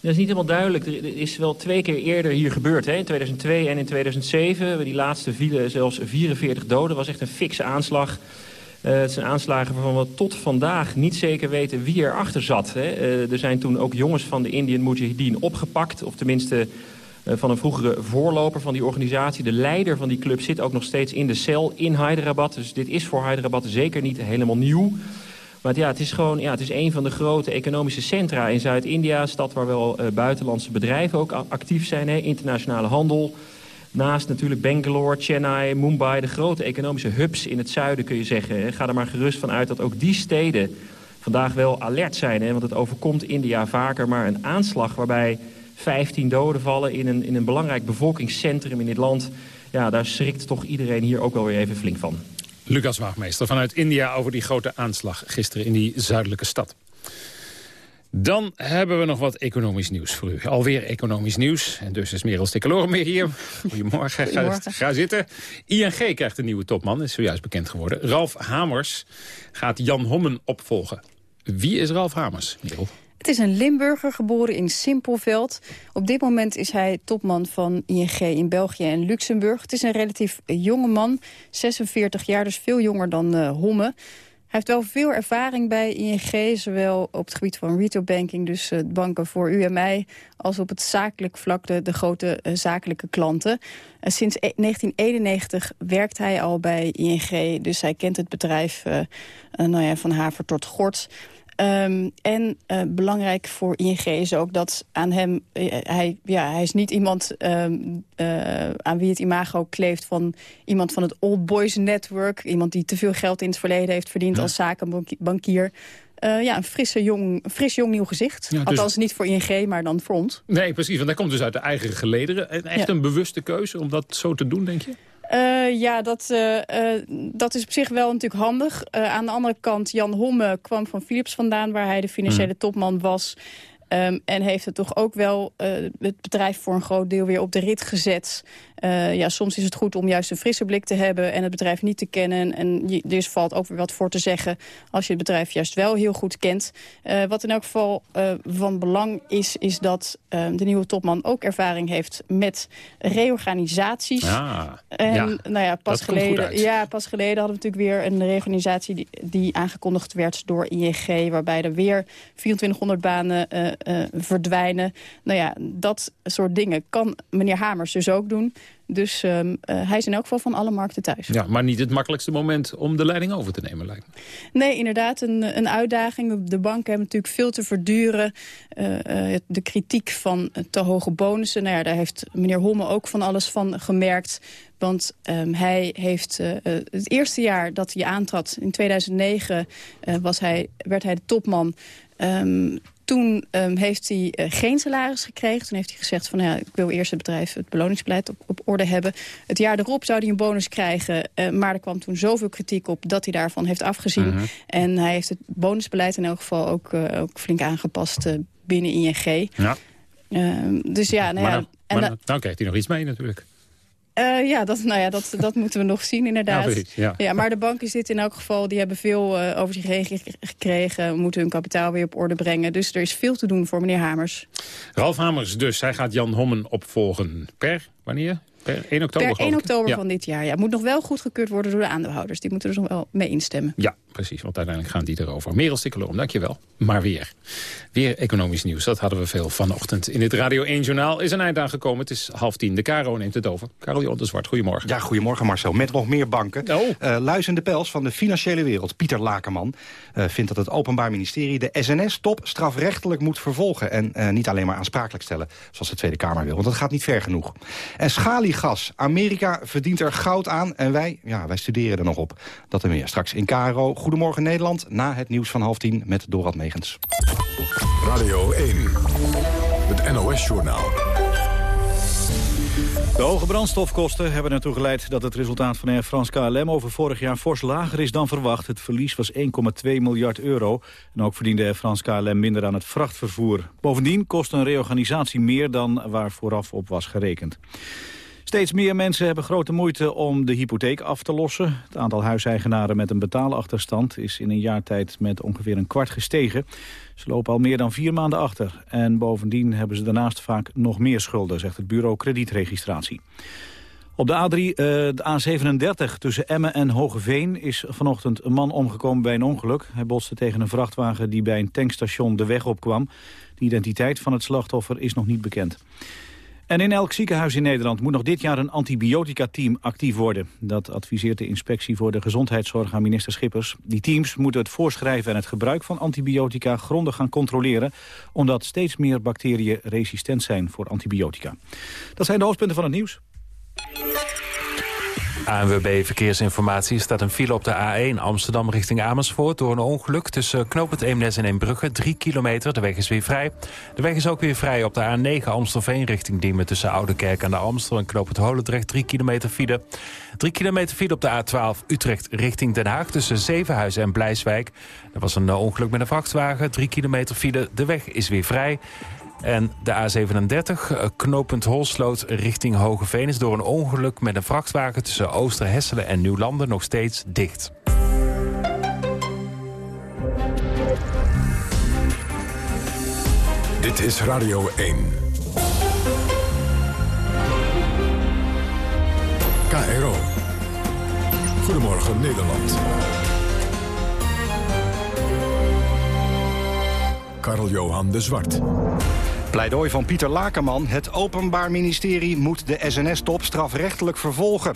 Dat is niet helemaal duidelijk. Er is wel twee keer eerder hier gebeurd. Hè? In 2002 en in 2007. Die laatste vielen zelfs 44 doden. Dat was echt een fikse aanslag. Uh, het zijn aanslagen waarvan we tot vandaag niet zeker weten wie erachter zat. Hè? Uh, er zijn toen ook jongens van de Indian Mujahideen opgepakt. Of tenminste uh, van een vroegere voorloper van die organisatie. De leider van die club zit ook nog steeds in de cel in Hyderabad. Dus dit is voor Hyderabad zeker niet helemaal nieuw. Maar ja, het is gewoon ja, het is een van de grote economische centra in Zuid-India. Een stad waar wel uh, buitenlandse bedrijven ook actief zijn. Hè, internationale handel. Naast natuurlijk Bangalore, Chennai, Mumbai. De grote economische hubs in het zuiden kun je zeggen. Hè. Ga er maar gerust van uit dat ook die steden vandaag wel alert zijn. Hè, want het overkomt India vaker. Maar een aanslag waarbij 15 doden vallen in een, in een belangrijk bevolkingscentrum in dit land... Ja, daar schrikt toch iedereen hier ook wel weer even flink van. Lucas Waagmeester vanuit India over die grote aanslag gisteren in die zuidelijke stad. Dan hebben we nog wat economisch nieuws voor u. Alweer economisch nieuws. En dus is Merel Stikkeloren meer hier. Goedemorgen. Goedemorgen. Ga, ga, zitten. ING krijgt een nieuwe topman, is zojuist bekend geworden. Ralf Hamers gaat Jan Hommen opvolgen. Wie is Ralf Hamers, Merel? Het is een Limburger, geboren in Simpelveld. Op dit moment is hij topman van ING in België en Luxemburg. Het is een relatief jonge man, 46 jaar, dus veel jonger dan uh, Homme. Hij heeft wel veel ervaring bij ING, zowel op het gebied van retailbanking... dus uh, banken voor u en mij, als op het zakelijk vlak de, grote uh, zakelijke klanten. sinds e 1991 werkt hij al bij ING, dus hij kent het bedrijf nou ja, van haver tot gort... Um, en uh, belangrijk voor ING is ook dat aan hem... Uh, hij, ja, hij is niet iemand um, uh, aan wie het imago kleeft... van iemand van het Old Boys Network. Iemand die te veel geld in het verleden heeft verdiend ja. als zakenbankier. ja, een frisse jong, fris jong nieuw gezicht. Ja, dus... Althans niet voor ING, maar dan voor ons. Nee, precies, want hij komt dus uit de eigen gelederen. Echt ja. een bewuste keuze om dat zo te doen, denk je? Uh, ja, dat, uh, uh, dat is op zich wel natuurlijk handig. aan de andere kant, Jan Homme kwam van Philips vandaan... waar hij de financiële mm. topman was. Um, en heeft het toch ook wel het bedrijf voor een groot deel weer op de rit gezet. Uh, ja, soms is het goed om juist een frisse blik te hebben en het bedrijf niet te kennen. En je, dus valt ook weer wat voor te zeggen als je het bedrijf juist wel heel goed kent. Uh, wat in elk geval uh, van belang is, is dat de nieuwe topman ook ervaring heeft met reorganisaties. Ah, en, ja, nou ja, pas geleden, ja, pas geleden hadden we natuurlijk weer een reorganisatie die, die aangekondigd werd door ING, waarbij er weer 2400 banen verdwijnen. Nou ja, dat soort dingen kan meneer Hamers dus ook doen. Dus um, uh, hij is in elk geval van alle markten thuis. Ja, maar niet het makkelijkste moment om de leiding over te nemen, lijkt me. Nee, inderdaad, een, een uitdaging. De banken hebben natuurlijk veel te verduren. Uh, uh, de kritiek van te hoge bonussen. Nou ja, daar heeft meneer Homme ook van alles van gemerkt. Want um, hij heeft uh, het eerste jaar dat hij aantrad, in 2009, uh, was hij, werd hij de topman. Um, toen um, heeft hij uh, geen salaris gekregen. Toen heeft hij gezegd van ja, ik wil eerst het bedrijf het beloningsbeleid op, op orde hebben. Het jaar erop zou hij een bonus krijgen. Uh, maar er kwam toen zoveel kritiek op dat hij daarvan heeft afgezien. Uh -huh. En hij heeft het bonusbeleid in elk geval ook, uh, ook flink aangepast binnen ING. Ja. Ehm, dus ja, nou ja. Maar, dan, maar dan, dan krijgt hij nog iets mee natuurlijk. Uh, ja, dat, nou ja dat, *laughs* dat moeten we nog zien inderdaad. Ja, ja. ja, maar de banken zitten in elk geval, die hebben veel uh, over zich heen gekregen. Moeten hun kapitaal weer op orde brengen. Dus er is veel te doen voor meneer Hamers. Ralf Hamers dus, hij gaat Jan Hommen opvolgen. Per, wanneer? Per 1 oktober? Per 1 oktober ja. van dit jaar. Ja, moet nog wel goedgekeurd worden door de aandeelhouders. Die moeten er nog wel mee instemmen. Ja, precies, want uiteindelijk gaan die erover. Merel Stikkeloom, dankjewel. Maar weer. Weer economisch nieuws, dat hadden we veel vanochtend. In het Radio 1 Journaal is een eind aangekomen. Het is half tien, de Caro neemt het over. Karel de Zwart, goedemorgen. Ja, goedemorgen Marcel. Met nog meer banken. Oh. Uh, Luis in de pels van de financiële wereld, Pieter Lakenman... Uh, vindt dat het Openbaar Ministerie de SNS-top strafrechtelijk moet vervolgen... en uh, niet alleen maar aansprakelijk stellen, zoals de Tweede Kamer wil. Want dat gaat niet ver genoeg. En schaliegas. Amerika verdient er goud aan en wij, ja, wij studeren er nog op. Dat en meer straks in Caro. Goedemorgen Nederland, na het nieuws van half tien met Dorad Megens. Radio 1, het NOS-journaal. De hoge brandstofkosten hebben ertoe geleid dat het resultaat van Air France KLM over vorig jaar fors lager is dan verwacht. Het verlies was 1,2 miljard euro. En ook verdiende Air France KLM minder aan het vrachtvervoer. Bovendien kost een reorganisatie meer dan waar vooraf op was gerekend. Steeds meer mensen hebben grote moeite om de hypotheek af te lossen. Het aantal huiseigenaren met een betaalachterstand is in een jaar tijd met ongeveer een kwart gestegen. Ze lopen al meer dan vier maanden achter. En bovendien hebben ze daarnaast vaak nog meer schulden, zegt het bureau kredietregistratie. Op de, A3, uh, de A37 tussen Emmen en Hogeveen is vanochtend een man omgekomen bij een ongeluk. Hij botste tegen een vrachtwagen die bij een tankstation de weg opkwam. De identiteit van het slachtoffer is nog niet bekend. En in elk ziekenhuis in Nederland moet nog dit jaar een antibiotica-team actief worden. Dat adviseert de inspectie voor de gezondheidszorg aan minister Schippers. Die teams moeten het voorschrijven en het gebruik van antibiotica grondig gaan controleren, omdat steeds meer bacteriën resistent zijn voor antibiotica. Dat zijn de hoofdpunten van het nieuws. ANWB Verkeersinformatie staat een file op de A1 Amsterdam richting Amersfoort... door een ongeluk tussen knooppunt Eemnes en Eembrugge. Drie kilometer, de weg is weer vrij. De weg is ook weer vrij op de A9 Amstelveen richting Diemen... tussen Oudekerk en de Amstel en knooppunt Holendrecht. Drie kilometer file. Drie kilometer file op de A12 Utrecht richting Den Haag... tussen Zevenhuizen en Blijswijk. Er was een ongeluk met een vrachtwagen. Drie kilometer file, de weg is weer vrij. En de A37, knooppunt Holsloot richting Hogeveen... is door een ongeluk met een vrachtwagen tussen Oosterhesselen en Nieuwlanden nog steeds dicht. Dit is Radio 1. KRO. Goedemorgen Nederland. Karl-Johan de Zwart. Pleidooi van Pieter Lakenman. Het Openbaar Ministerie moet de SNS-top strafrechtelijk vervolgen.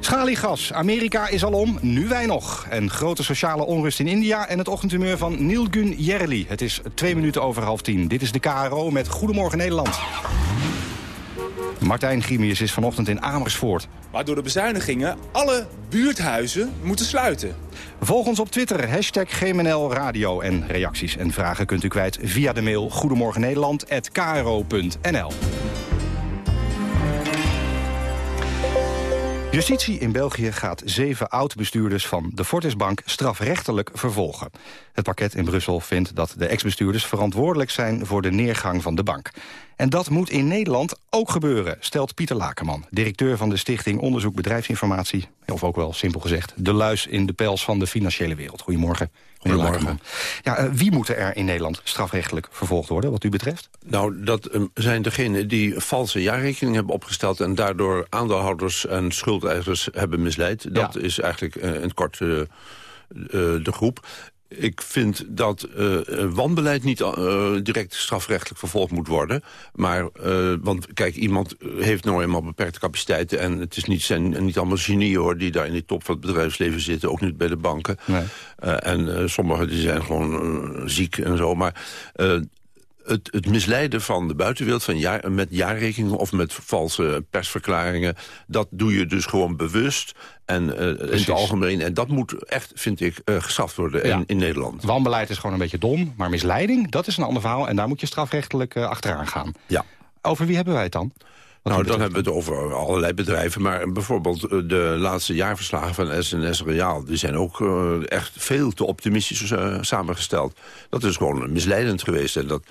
Schaliegas. Amerika is al om, nu wij nog. En grote sociale onrust in India en het ochtendhumeur van Nielgun Jerli. Het is twee minuten over half tien. Dit is de KRO met Goedemorgen Nederland. Martijn Grimius is vanochtend in Amersfoort. Maar door de bezuinigingen alle buurthuizen moeten sluiten. Volg ons op Twitter, hashtag GMNL Radio. En reacties en vragen kunt u kwijt via de mail goedemorgennederland.kro.nl. Justitie in België gaat zeven oud-bestuurders van de Fortisbank strafrechtelijk vervolgen. Het pakket in Brussel vindt dat de ex-bestuurders verantwoordelijk zijn voor de neergang van de bank. En dat moet in Nederland ook gebeuren, stelt Pieter Lakenman... directeur van de Stichting Onderzoek Bedrijfsinformatie... of ook wel simpel gezegd, de luis in de pels van de financiële wereld. Goedemorgen. Goedemorgen. Ja, uh, wie moet er in Nederland strafrechtelijk vervolgd worden, wat u betreft? Nou, dat uh, zijn degenen die valse jaarrekeningen hebben opgesteld... en daardoor aandeelhouders en schuldeisers hebben misleid. Dat ja. is eigenlijk uh, in het kort de groep ik vind dat uh, wanbeleid niet uh, direct strafrechtelijk vervolgd moet worden. Maar, uh, want kijk, iemand heeft nou eenmaal beperkte capaciteiten... en het is niet, zijn niet allemaal genieën hoor, die daar in de top van het bedrijfsleven zitten. Ook niet bij de banken. Nee. en sommigen die zijn gewoon ziek en zo. Maar het, het, misleiden van de buitenwereld van jaar, met jaarrekeningen of met valse persverklaringen... dat doe je dus gewoon bewust en uh, in het algemeen. En dat moet echt, vind ik, uh, gestraft worden ja. in, in, Nederland. Wanbeleid is gewoon een beetje dom, maar misleiding, dat is een ander verhaal... en daar moet je strafrechtelijk uh, achteraan gaan. Ja. Over wie hebben wij het dan? Nou, dan hebben we het over allerlei bedrijven. Maar bijvoorbeeld de laatste jaarverslagen van SNS Reaal... die zijn ook uh, echt veel te optimistisch uh, samengesteld. Dat is gewoon misleidend geweest. En, dat,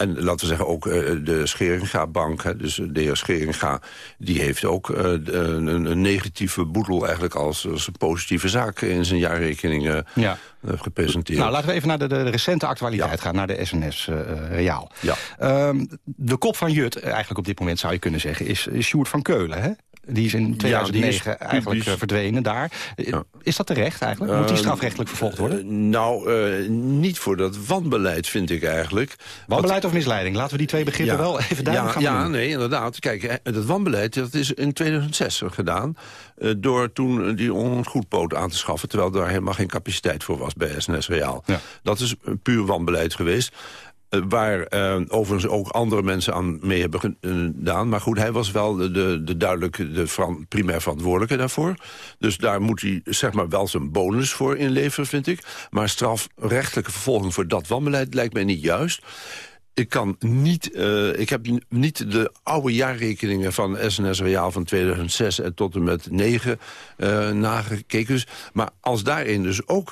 en laten we zeggen ook uh, de Scheringa-bank, dus de heer Scheringa... die heeft ook een, een, negatieve boedel eigenlijk als, als, een positieve zaak... in zijn jaarrekening ja. gepresenteerd. Nou, laten we even naar de, de recente actualiteit ja. gaan, naar de SNS Reaal. Ja. Um, de kop van Jut, eigenlijk op dit moment zou je kunnen zeggen is Sjoerd van Keulen. Hè? Die is in 2009 is eigenlijk uh, verdwenen daar. Ja. Is dat terecht eigenlijk? Moet die strafrechtelijk vervolgd worden? nou, niet voor dat wanbeleid vind ik eigenlijk. Wanbeleid of misleiding? Laten we die twee begrippen wel even duidelijk gaan Ja, nee, inderdaad. Kijk, dat wanbeleid dat is in 2006 gedaan... door toen die ongoedpoot aan te schaffen... terwijl daar helemaal geen capaciteit voor was bij SNS Reaal. Dat is puur wanbeleid geweest. Uh, waar uh, overigens ook andere mensen aan mee hebben gedaan. Maar goed, hij was wel de, de, de primair verantwoordelijke daarvoor. Dus daar moet hij zeg maar wel zijn bonus voor inleveren, vind ik. Maar strafrechtelijke vervolging voor dat wanbeleid lijkt mij niet juist. Ik kan niet, ik heb niet de oude jaarrekeningen van SNS Reaal van 2006 en tot en met 9 uh, nagekeken. Dus, maar als daarin dus ook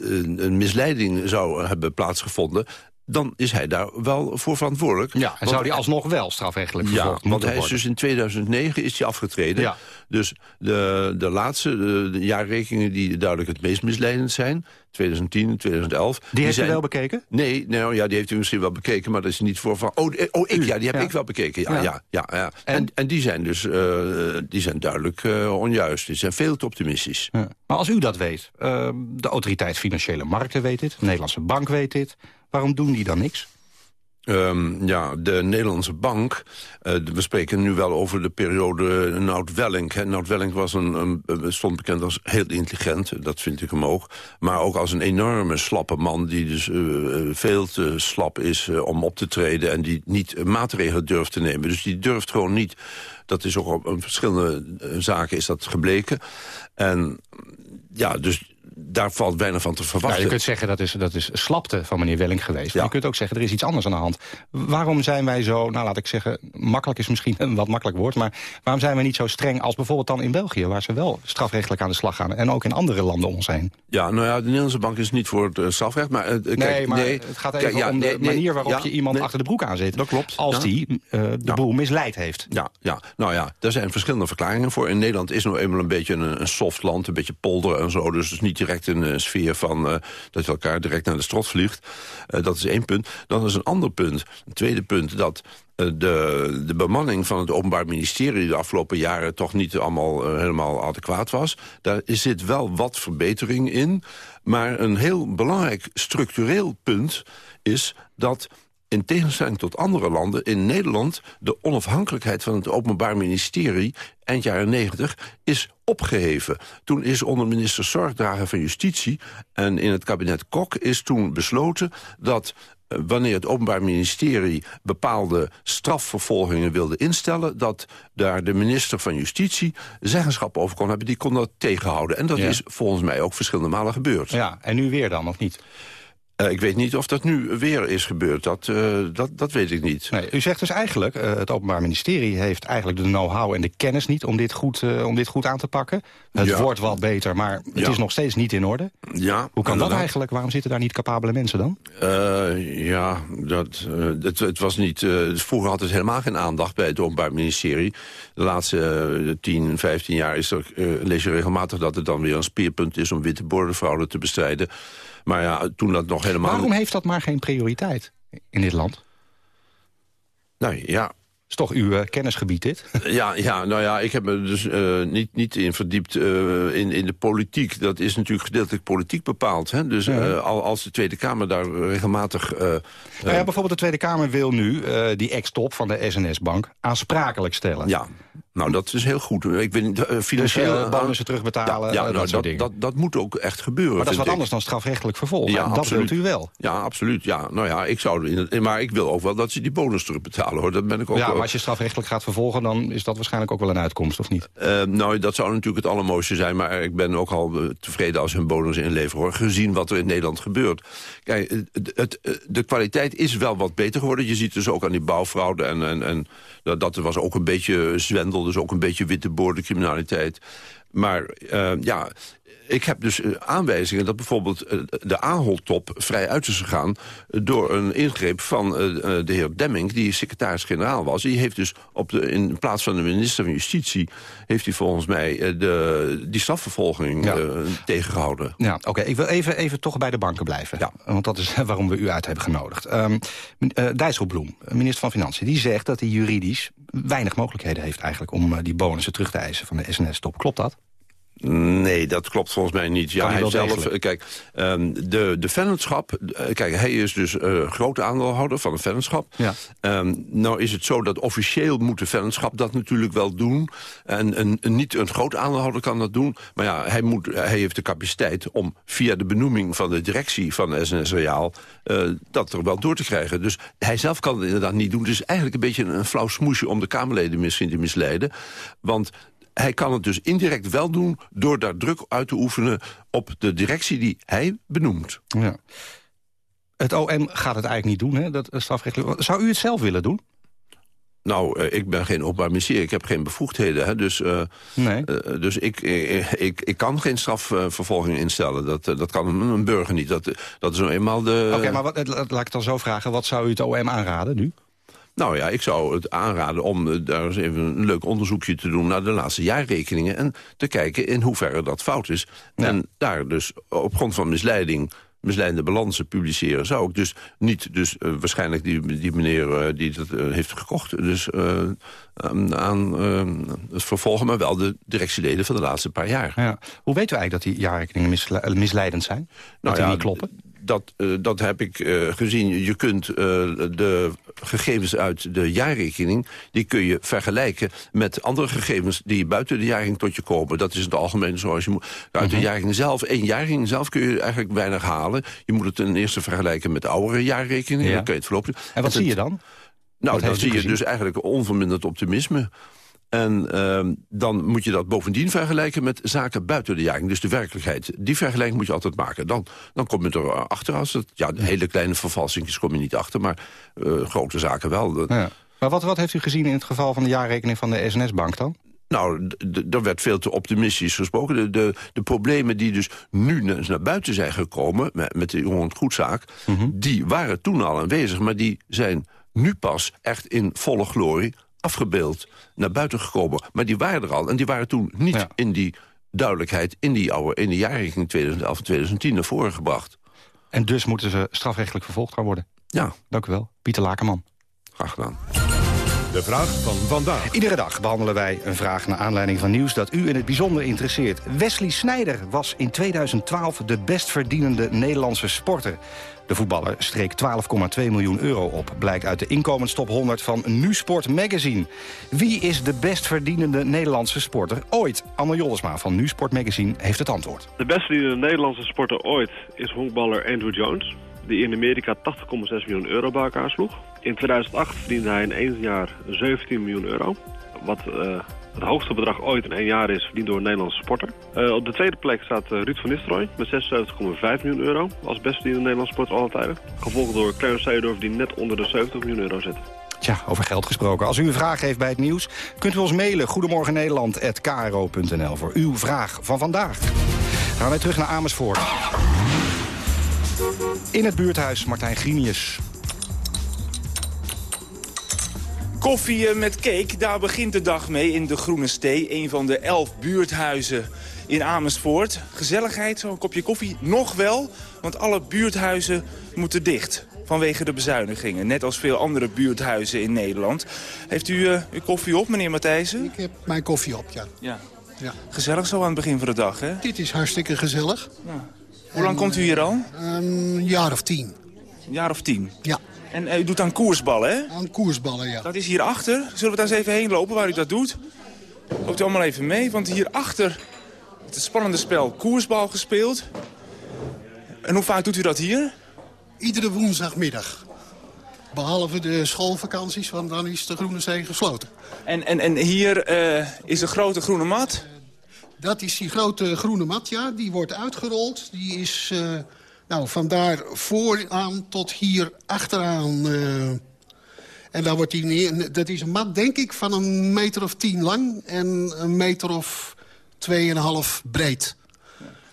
een, misleiding zou hebben plaatsgevonden dan is hij daar wel voor verantwoordelijk. Ja, en zou hij alsnog wel strafrechtelijk vervolgd Ja, want hij is dus in 2009 is hij afgetreden. Ja. Dus de, de laatste de, de jaarrekeningen die duidelijk het meest misleidend zijn... 2010 en 2011... Die, die heeft zijn... u wel bekeken? Nee, nou, ja, die heeft u misschien wel bekeken, maar dat is niet voor van... Oh, oh ik, ja, die heb ja. ik wel bekeken. Ja, ja. ja, ja, ja. En? en, en, die zijn dus uh, die zijn duidelijk uh, onjuist. Die zijn veel te optimistisch. Maar als u dat weet, uh, de autoriteit Financiële Markten weet dit... de Nederlandse Bank weet dit... Waarom doen die dan niks? Um, ja, de Nederlandse bank, uh, we spreken nu wel over de periode Nout Welling. Nout Welling was een, stond bekend als heel intelligent, dat vind ik hem ook. Maar ook als een enorme slappe man die dus uh, veel te slap is om op te treden... en die niet maatregelen durft te nemen. Dus die durft gewoon niet, dat is ook op verschillende zaken is dat gebleken. En ja, dus daar valt bijna van te verwachten. Ja, je kunt zeggen dat is, dat is slapte van meneer Welling geweest. Ja. Je kunt ook zeggen er is iets anders aan de hand. Waarom zijn wij zo, nou laat ik zeggen... makkelijk is misschien een wat makkelijk woord... maar waarom zijn wij niet zo streng als bijvoorbeeld dan in België... waar ze wel strafrechtelijk aan de slag gaan... en ook in andere landen om ons heen? Ja, nou ja, de Nederlandse bank is niet voor het uh, strafrecht. Maar, uh, nee, maar nee, het gaat even kijk, ja, om de manier waarop je iemand achter de broek aan zit. Dat klopt. Als die uh, de boel misleid heeft. Ja, ja, nou ja, daar zijn verschillende verklaringen voor. In Nederland is nou eenmaal een beetje een, een soft land, een beetje polder en zo. Dus het is niet direct een sfeer van uh, dat je elkaar direct naar de strot vliegt. Uh, dat is één punt. Dan is een ander punt, een tweede punt, dat de, de bemanning van het Openbaar Ministerie... de afgelopen jaren toch niet allemaal helemaal adequaat was. Daar zit wel wat verbetering in. Maar een heel belangrijk structureel punt is dat in tegenstelling tot andere landen, in Nederland... de onafhankelijkheid van het Openbaar Ministerie eind jaren 90 is opgeheven. Toen is onder minister Zorgdrager van Justitie... en in het kabinet Kok is toen besloten dat eh, wanneer het Openbaar Ministerie bepaalde strafvervolgingen wilde instellen... dat daar de minister van Justitie zeggenschap over kon hebben. Die kon dat tegenhouden. En dat ja. is volgens mij ook verschillende malen gebeurd. Ja, en nu weer dan, of niet? Uh, ik weet niet of dat nu weer is gebeurd. Dat, uh, dat, dat weet ik niet. Nee, u zegt dus eigenlijk, uh, het Openbaar Ministerie heeft eigenlijk de know-how en de kennis niet om dit goed, om dit goed aan te pakken. Het ja. wordt wel beter, maar het ja. is nog steeds niet in orde. Ja, Hoe kan dat eigenlijk? Waarom zitten daar niet capabele mensen dan? ja, dat, het, het, was niet... vroeger had het helemaal geen aandacht bij het Openbaar Ministerie. De laatste 10, 15 jaar is er, lees je regelmatig dat het dan weer een speerpunt is... om witte bordenfraude te bestrijden. Maar ja, toen dat nog helemaal... Waarom heeft dat maar geen prioriteit in dit land? Nou ja, is toch uw uh, kennisgebied dit? *laughs* Ja, ja, nou ja, ik heb me dus uh, niet, niet in verdiept uh, in, in de politiek. Dat is natuurlijk gedeeltelijk politiek bepaald. Hè? Dus ja. als de Tweede Kamer daar regelmatig... nou ja, bijvoorbeeld de Tweede Kamer wil nu die ex-top van de SNS-bank aansprakelijk stellen. Ja, nou, dat is heel goed. Ik uh, financieel dus, uh, bonussen terugbetalen, ja, ja, uh, nou, dat, dat, dat, moet ook echt gebeuren. Maar dat is wat ik. anders dan strafrechtelijk vervolgen. Ja, dat absoluut. wilt u wel. Ja, absoluut. Ja, nou ja, ik zou, maar ik wil ook wel dat ze die bonus terugbetalen. Hoor. Dat ben ik ook ja, maar als je strafrechtelijk gaat vervolgen... dan is dat waarschijnlijk ook wel een uitkomst, of niet? Uh, nou, dat zou natuurlijk het allermooiste zijn. Maar ik ben ook al tevreden als hun bonus inleveren. Hoor, gezien wat er in Nederland gebeurt. Kijk, het, het, de kwaliteit is wel wat beter geworden. Je ziet dus ook aan die bouwfraude. En, en, en dat, dat was ook een beetje zwendel. Dus ook een beetje witte boordencriminaliteit. Maar uh, ja, ik heb dus aanwijzingen dat bijvoorbeeld de Ahold-top vrij uit is gegaan... door een ingreep van de heer Demming, die secretaris-generaal was. Die heeft dus op de, in plaats van de minister van Justitie... heeft hij volgens mij de, die strafvervolging ja. tegengehouden. Ja, oké. Okay. Ik wil even, even toch bij de banken blijven. Ja. Want dat is *laughs* waarom we u uit hebben genodigd. Um, uh, Dijsselbloem, minister van Financiën, die zegt dat hij juridisch weinig mogelijkheden heeft eigenlijk... om eh, die bonussen terug te eisen van de SNS-top. Klopt dat? Nee, dat klopt volgens mij niet. Ja, hij zelf, degelijk? eh, kijk, ehm, de, de vennootschap, eh, kijk, hij is dus eh grote aandeelhouder van een vennootschap. Ja. Ehm, nou is het zo dat officieel moet de vennootschap dat natuurlijk wel doen. En een, een- niet een groot aandeelhouder kan dat doen. Maar ja, hij, moet, hij heeft de capaciteit om via de benoeming van de directie van SNS Reaal... dat er wel door te krijgen. Dus hij zelf kan het inderdaad niet doen. Het is eigenlijk een beetje een, een flauw smoesje om de Kamerleden misschien te misleiden. Want hij kan het dus indirect wel doen door daar druk uit te oefenen op de directie die hij benoemt. Ja. Het OM gaat het eigenlijk niet doen, hè, dat strafrechtelijk. Zou u het zelf willen doen? Nou, eh, ik ben geen openbaar ministerie, ik heb geen bevoegdheden. Hè, dus eh, nee. dus ik, eh, ik, ik kan geen strafvervolging instellen. Dat, eh, dat kan een, burger niet. Dat, dat is nou eenmaal de... Oké, maar wat, eh, laat ik het dan zo vragen. Wat zou u het OM aanraden nu? Nou ja, ik zou het aanraden om eh, daar eens even een leuk onderzoekje te doen... naar de laatste jaarrekeningen en te kijken in hoeverre dat fout is. En daar dus op grond van misleiding misleidende balansen publiceren... zou ik dus niet dus, eh, waarschijnlijk die, die meneer eh, die dat heeft gekocht... dus aan, het vervolgen, maar wel de directieleden van de laatste paar jaar. Ja. Hoe weet u eigenlijk dat die jaarrekeningen misle- misleidend zijn? Dat Nou die ja, niet kloppen? Dat, eh, dat heb ik eh, gezien. Je kunt eh, de gegevens uit de jaarrekening... die kun je vergelijken met andere gegevens... die buiten de jaarrekening tot je komen. Dat is het algemeen zoals je moet... Uit de Mhm. jaarrekening zelf, één jaarrekening zelf kun je eigenlijk weinig halen. Je moet het ten eerste vergelijken met de oudere jaarrekeningen. Ja. Dan kun je het voorlopig... En wat zie je dan? Nou, dan zie je gezien? dus eigenlijk onverminderd optimisme. En ehm, dan moet je dat bovendien vergelijken met zaken buiten de jaring. Dus de werkelijkheid. Die vergelijking moet je altijd maken. Dan, dan kom je er achter. Als het, ja, hele kleine vervalsingjes kom je niet achter. Maar eh, grote zaken wel. Ja. Maar wat, wat heeft u gezien in het geval van de jaarrekening van de SNS-bank dan? Nou, er werd veel te optimistisch gesproken. De, de, de problemen die dus nu na- naar buiten zijn gekomen... met, met de Johan Goedzaak, die waren toen al aanwezig... maar die zijn nu pas echt in volle glorie afgebeeld naar buiten gekomen. Maar die waren er al en die waren toen niet in die duidelijkheid... in die, oude, in de jaarrekening 2011 en 2010 naar voren gebracht. En dus moeten ze strafrechtelijk vervolgd gaan worden? Ja. Dank u wel. Pieter Lakerman. Graag gedaan. De vraag van vandaag. Iedere dag behandelen wij een vraag naar aanleiding van nieuws dat u in het bijzonder interesseert. Wesley Sneijder was in 2012 de best verdienende Nederlandse sporter. De voetballer streek 12,2 miljoen euro op, blijkt uit de inkomenstop 100 van Nu Sport Magazine. Wie is de best verdienende Nederlandse sporter ooit? Anne Jollesma van Nu Sport Magazine heeft het antwoord. De best verdienende Nederlandse sporter ooit is honkballer Andrew Jones. Die in Amerika 80,6 miljoen euro bij elkaar sloeg. In 2008 verdiende hij in één jaar 17 miljoen euro. Wat eh, het hoogste bedrag ooit in één jaar is verdiend door een Nederlandse sporter. Eh, op de tweede plek staat eh, Ruud van Nistelrooy met 76,5 miljoen euro. Als best verdienende Nederlandse sporter aller tijden. Gevolgd door Clarence Seedorf die net onder de 70 miljoen euro zit. Tja, over geld gesproken. Als u een vraag heeft bij het nieuws, kunt u ons mailen. Goedemorgen Nederland@kro.nl voor uw vraag van vandaag. Gaan wij terug naar Amersfoort. In het buurthuis Martijn Grimius. Koffie eh, met cake, daar begint de dag mee in de Groene Stee. Een van de elf buurthuizen in Amersfoort. Gezelligheid, zo'n kopje koffie, nog wel. Want alle buurthuizen moeten dicht vanwege de bezuinigingen. Net als veel andere buurthuizen in Nederland. Heeft u eh, uw koffie op, meneer Matthijssen? Ik heb mijn koffie op, ja. Ja. ja. Gezellig zo aan het begin van de dag, hè? Dit is hartstikke gezellig. Hoe lang komt u hier al? Een jaar of tien. Een jaar of tien? Ja. En eh, u doet aan koersballen, hè? Aan koersballen, ja. Dat is hierachter. Zullen we daar eens even heen lopen waar u dat doet? Loopt u allemaal even mee, want hierachter het spannende spel koersbal gespeeld. En hoe vaak doet u dat hier? Iedere woensdagmiddag. Behalve de schoolvakanties, want dan is de Groene Zee gesloten. En, en, en hier eh, is de grote groene mat. Dat is die grote groene mat, ja. Die wordt uitgerold. Die is eh, nou, vandaar vooraan tot hier achteraan. eh. en daar wordt die neer, dat is een mat, denk ik, van een meter of tien lang... en een meter of tweeënhalf breed.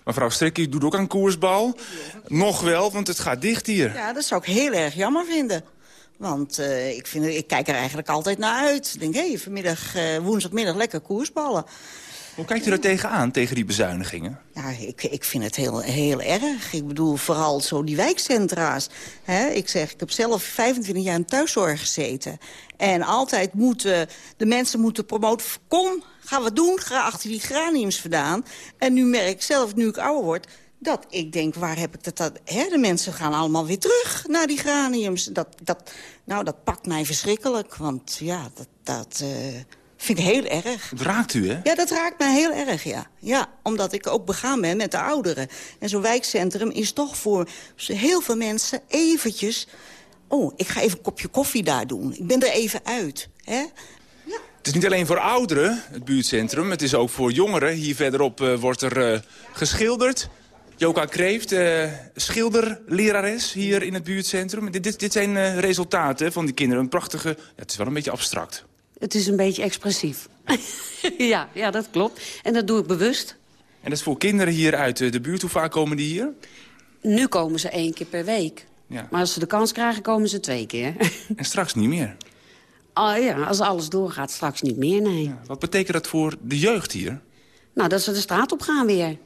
Mevrouw Strik, u doet ook aan koersbal. Nog wel, want het gaat dicht hier. Ja, dat zou ik heel erg jammer vinden. Want eh, ik, vind, ik kijk er eigenlijk altijd naar uit. Ik denk, hé, vanmiddag, eh, woensdagmiddag lekker koersballen. Hoe kijkt u er tegenaan, tegen die bezuinigingen? Ja, ik, ik vind het heel, heel erg. Ik bedoel, vooral zo die wijkcentra's. Ik zeg, ik heb zelf 25 jaar in thuiszorg gezeten. En altijd moeten de mensen moeten promoten. Kom, ga wat doen, ga achter die graniums vandaan. En nu merk ik zelf, nu ik ouder word dat ik denk, waar heb ik dat... dat hè? De mensen gaan allemaal weer terug naar die graniums. Dat, dat, nou, dat pakt mij verschrikkelijk, want ja, dat, dat uh, vind ik heel erg. Het raakt u, hè? Ja, dat raakt mij heel erg, ja. Ja, omdat ik ook begaan ben met de ouderen. En zo'n wijkcentrum is toch voor heel veel mensen eventjes... oh, ik ga even een kopje koffie daar doen. Ik ben er even uit, hè? Het is niet alleen voor ouderen, het buurtcentrum. Het is ook voor jongeren. Hier verderop uh, wordt er uh, geschilderd. Joka Kreeft, uh, schilderlerares hier in het buurtcentrum. Dit, dit, dit zijn resultaten van die kinderen. Een prachtige... Ja, het is wel een beetje abstract. Het is een beetje expressief. *laughs* ja, ja, dat klopt. En dat doe ik bewust. En dat is voor kinderen hier uit uh, de buurt. Hoe vaak komen die hier? Nu komen ze één keer per week. Ja. Maar als ze de kans krijgen, komen ze twee keer. *laughs* en straks niet meer? Oh ja, als alles doorgaat, straks niet meer, nee. Ja, wat betekent dat voor de jeugd hier? Nou, dat ze de straat op gaan weer.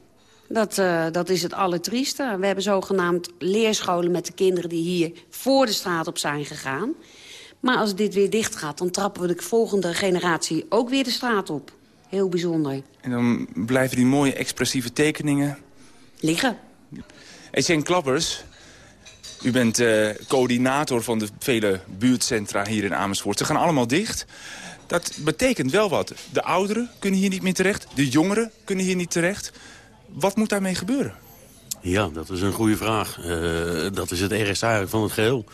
Dat, uh, dat is het allertrieste. We hebben zogenaamd leerscholen met de kinderen die hier voor de straat op zijn gegaan. Maar als dit weer dicht gaat, dan trappen we de volgende generatie ook weer de straat op. Heel bijzonder. En dan blijven die mooie expressieve tekeningen... Liggen. Etienne Klappers, u bent uh, coördinator van de vele buurtcentra hier in Amersfoort. Ze gaan allemaal dicht. Dat betekent wel wat. De ouderen kunnen hier niet meer terecht. De jongeren kunnen hier niet terecht. Wat moet daarmee gebeuren? Ja, dat is een goede vraag. Uh, dat is het ergste eigenlijk van het geheel.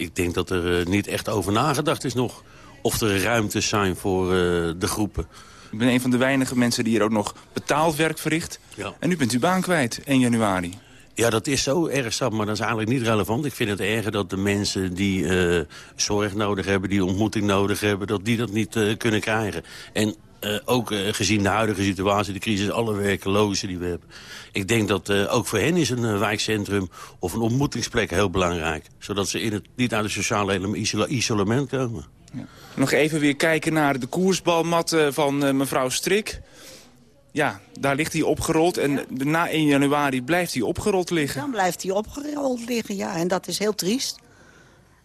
Ik denk dat er uh, niet echt over nagedacht is nog... of er ruimtes zijn voor uh, de groepen. Ik ben een van de weinige mensen die hier ook nog betaald werk verricht. Ja. En nu bent u baan kwijt, 1 januari. Ja, dat is zo erg sap, maar dat is eigenlijk niet relevant. Ik vind het erger dat de mensen die uh, zorg nodig hebben, die ontmoeting nodig hebben... dat die dat niet uh, kunnen krijgen. En uh, ook uh, gezien de huidige situatie, de crisis, alle werkelozen die we hebben. Ik denk dat uh, ook voor hen is een wijkcentrum of een ontmoetingsplek heel belangrijk. Zodat ze in het, niet uit het sociale isola isolement komen. Ja. Nog even weer kijken naar de koersbalmatten van mevrouw Strik. Ja, daar ligt hij opgerold en ja. na 1 januari blijft hij opgerold liggen. Dan blijft hij opgerold liggen, ja. En dat is heel triest.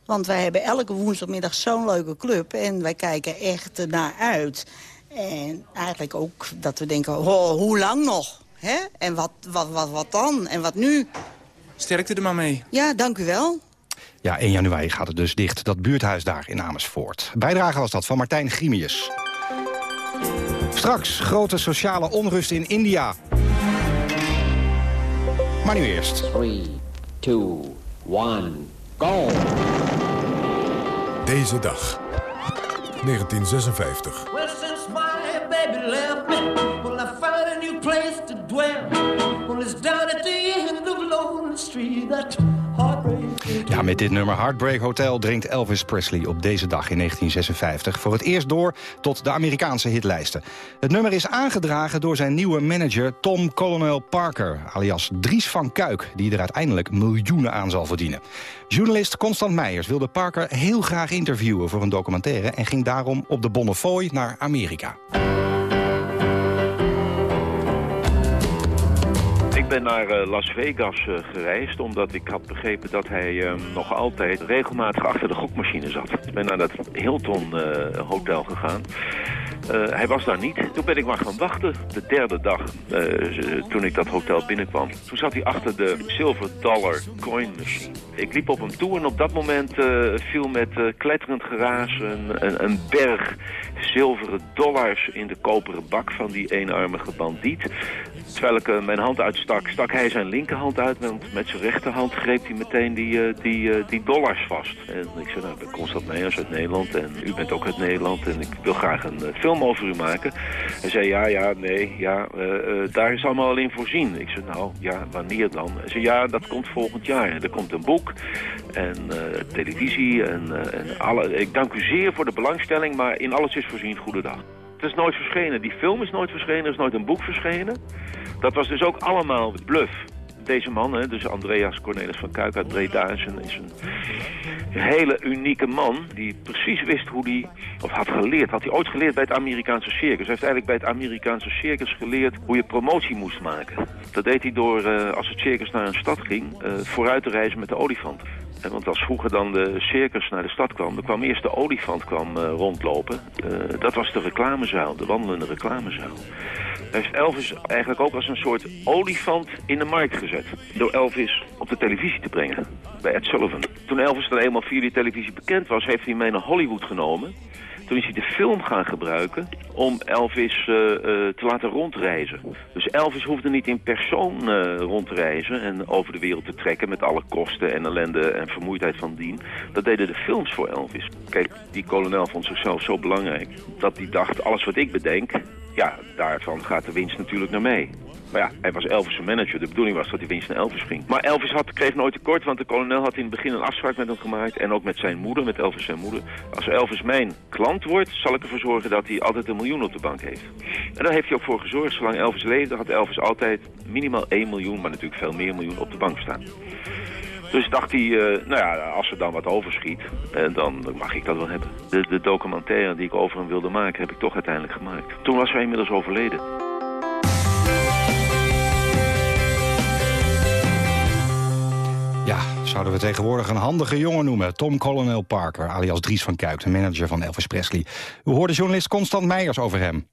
Want wij hebben elke woensdagmiddag zo'n leuke club. En wij kijken echt naar uit. En eigenlijk ook dat we denken, oh, hoe lang nog? Hè? En wat, wat, wat, wat dan? En wat nu? Sterkte er maar mee. Ja, dank u wel. Ja, 1 januari gaat het dus dicht, dat buurthuis daar in Amersfoort. Bijdrage was dat van Martijn Grimius. Straks grote sociale onrust in India. Maar nu eerst. 3, 2, 1, go! Deze dag, 1956. New place to dwell. Down at the Street, that Ja, met dit nummer Heartbreak Hotel dringt Elvis Presley op deze dag in 1956 voor het eerst door tot de Amerikaanse hitlijsten. Het nummer is aangedragen door zijn nieuwe manager Tom Colonel Parker, alias Dries van Kuik, die er uiteindelijk miljoenen aan zal verdienen. Journalist Constant Meijers wilde Parker heel graag interviewen voor een documentaire en ging daarom op de Bonnefoy naar Amerika. Ik ben naar uh, Las Vegas uh, gereisd omdat ik had begrepen dat hij uh, nog altijd regelmatig achter de gokmachine zat. Ik ben naar dat Hilton hotel gegaan. hij was daar niet. Toen ben ik maar gaan wachten. De derde dag toen ik dat hotel binnenkwam. Toen zat hij achter de silver dollar coin machine. Ik liep op hem toe en op dat moment viel met kletterend geraas een, een, een berg zilveren dollars in de koperen bak van die eenarmige bandiet. Terwijl ik mijn hand uitstak, stak hij zijn linkerhand uit. Want met zijn rechterhand greep hij meteen die, uh, die, uh, die dollars vast. En ik zei, nou, ik ben Constant Meijers uit Nederland. En u bent ook uit Nederland. En ik wil graag een film over u maken. Hij zei, ja, ja, nee, ja, daar is allemaal al in voorzien. Ik zei, nou, ja, wanneer dan? Hij zei, ja, dat komt volgend jaar. Er komt een boek en televisie en, en alle... Ik dank u zeer voor de belangstelling, maar in alles is voorzien. Goedendag. Is nooit verschenen. Die film is nooit verschenen. Er is nooit een boek verschenen. Dat was dus ook allemaal bluff. Deze man, hè, dus Andreas Cornelis van Kuik uit Breda, is een, is een, hele unieke man die precies wist hoe die, of had geleerd, had hij ooit geleerd bij het Amerikaanse circus. Hij heeft eigenlijk bij het Amerikaanse circus geleerd hoe je promotie moest maken. Dat deed hij door, eh, als het circus naar een stad ging, eh, vooruit te reizen met de olifant. En want als vroeger dan de circus naar de stad kwam, dan kwam eerst de olifant kwam, eh, rondlopen. Eh, dat was de reclamezaal, de wandelende reclamezaal. Hij heeft Elvis eigenlijk ook als een soort olifant in de markt gezet. Door Elvis op de televisie te brengen, bij Ed Sullivan. Toen Elvis dan eenmaal via die televisie bekend was, heeft hij mee naar Hollywood genomen. Toen is hij de film gaan gebruiken om Elvis eh, eh, te laten rondreizen. Dus Elvis hoefde niet in persoon eh, rond te reizen en over de wereld te trekken met alle kosten en ellende en vermoeidheid van dien. Dat deden de films voor Elvis. Kijk, die kolonel vond zichzelf zo belangrijk dat hij dacht, alles wat ik bedenk, ja, daarvan gaat de winst natuurlijk naar mee. Maar ja, hij was Elvis' manager. De bedoeling was dat die winst naar Elvis ging. Maar Elvis had, kreeg nooit tekort, want de kolonel had in het begin een afspraak met hem gemaakt. En ook met zijn moeder, met Elvis zijn moeder. Als Elvis mijn klant wordt, zal ik ervoor zorgen dat hij altijd een miljoen op de bank heeft. En daar heeft hij ook voor gezorgd. Zolang Elvis leefde had Elvis altijd minimaal 1 miljoen, maar natuurlijk veel meer miljoen op de bank staan. Dus dacht hij, eh, nou ja, als er dan wat overschiet, eh, dan mag ik dat wel hebben. De, de documentaire die ik over hem wilde maken, heb ik toch uiteindelijk gemaakt. Toen was hij inmiddels overleden. Ja, zouden we tegenwoordig een handige jongen noemen. Tom Colonel Parker, alias Dries van Kuik, de manager van Elvis Presley. U hoorde journalist Constant Meijers over hem.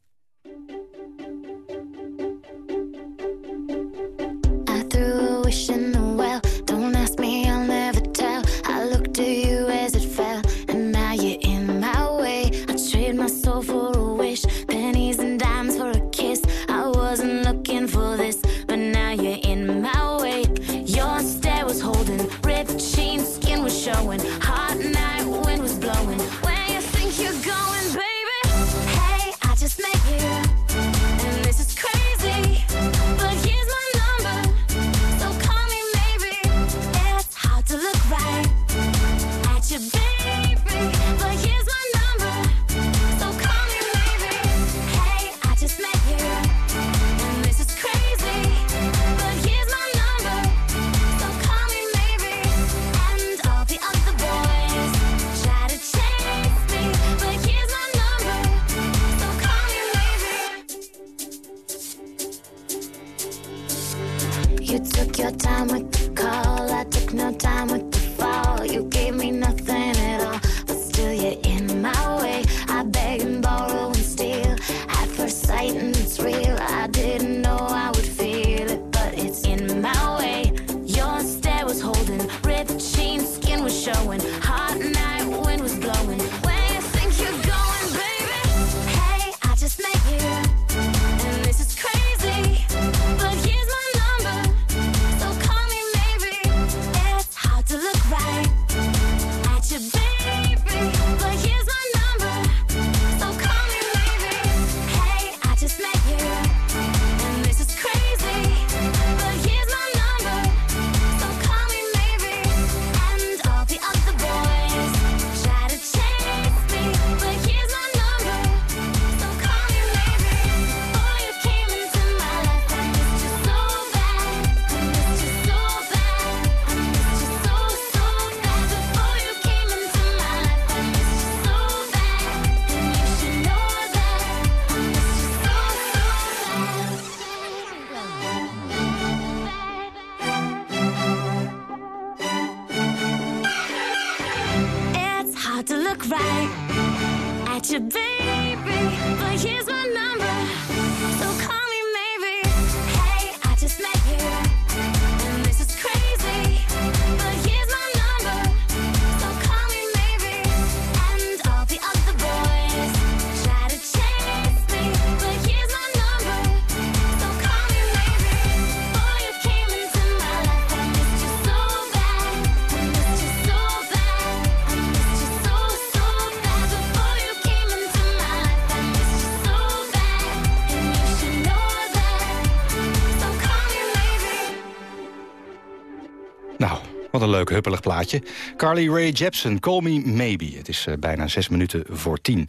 Leuk huppelig plaatje. Carly Rae Jepsen, Call Me Maybe. Het is eh, bijna zes minuten voor tien.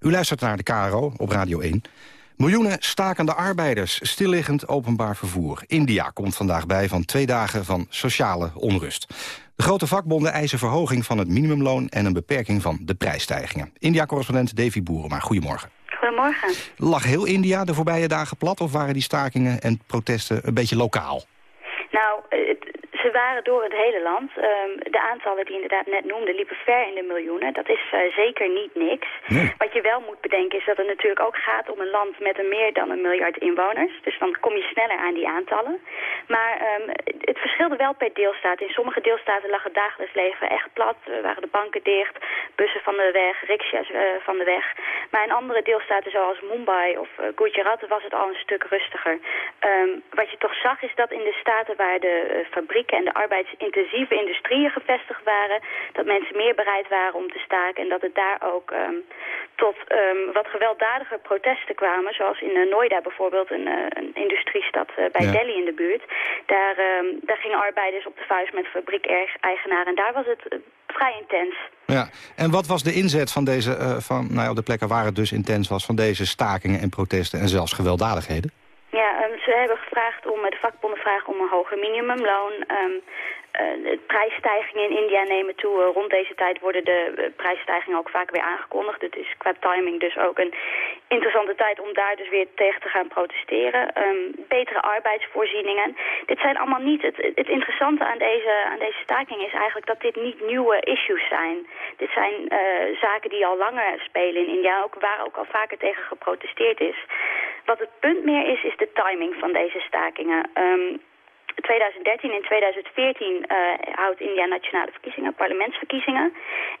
U luistert naar de KRO op Radio 1. Miljoenen stakende arbeiders, stilliggend openbaar vervoer. India komt vandaag bij van twee dagen van sociale onrust. De grote vakbonden eisen verhoging van het minimumloon... en een beperking van de prijsstijgingen. India-correspondent Davy Boerema, goedemorgen. Goedemorgen. Lag heel India de voorbije dagen plat... of waren die stakingen en protesten een beetje lokaal? Nou, het, ze waren door het hele land. Ehm, de aantallen die je inderdaad net noemde liepen ver in de miljoenen. Dat is eh, zeker niet niks. Wat je wel moet bedenken is dat het natuurlijk ook gaat om een land met een meer dan een miljard inwoners. Dus dan kom je sneller aan die aantallen. Maar um, het verschilde wel per deelstaat. In sommige deelstaten lag het dagelijks leven echt plat. Er waren de banken dicht, bussen van de weg, riksja's uh, van de weg. Maar in andere deelstaten zoals Mumbai of uh, Gujarat was het al een stuk rustiger. Um, wat je toch zag is dat in de staten waar de fabrieken en de arbeidsintensieve industrieën gevestigd waren. Dat mensen meer bereid waren om te staken en dat het daar ook um, tot um, wat gewelddadiger protesten kwamen. Zoals in uh, Noida bijvoorbeeld, een, uh, een industriestad uh, bij ja. Delhi in de buurt. Daar, um, daar gingen arbeiders op de vuist met fabriek-eigenaren en daar was het vrij intens. Ja, en wat was de inzet van deze, van, nou ja, op de plekken waar het dus intens was, van deze stakingen en protesten en zelfs gewelddadigheden? Ja, um, ze hebben gevraagd om, de vakbonden vragen om een hoger minimumloon. Um, uh, de prijsstijgingen in India nemen toe. Uh, rond deze tijd worden de prijsstijgingen ook vaak weer aangekondigd. Het is qua timing dus ook een interessante tijd om daar dus weer tegen te gaan protesteren. Um, betere arbeidsvoorzieningen. Dit zijn allemaal niet... Het, het interessante aan deze, aan deze staking is eigenlijk dat dit niet nieuwe issues zijn. Dit zijn zaken die al langer spelen in India. Ook, waar ook al vaker tegen geprotesteerd is. Wat het punt meer is, is de timing van deze stakingen. Um, 2013 en 2014 uh, houdt India nationale verkiezingen, parlementsverkiezingen.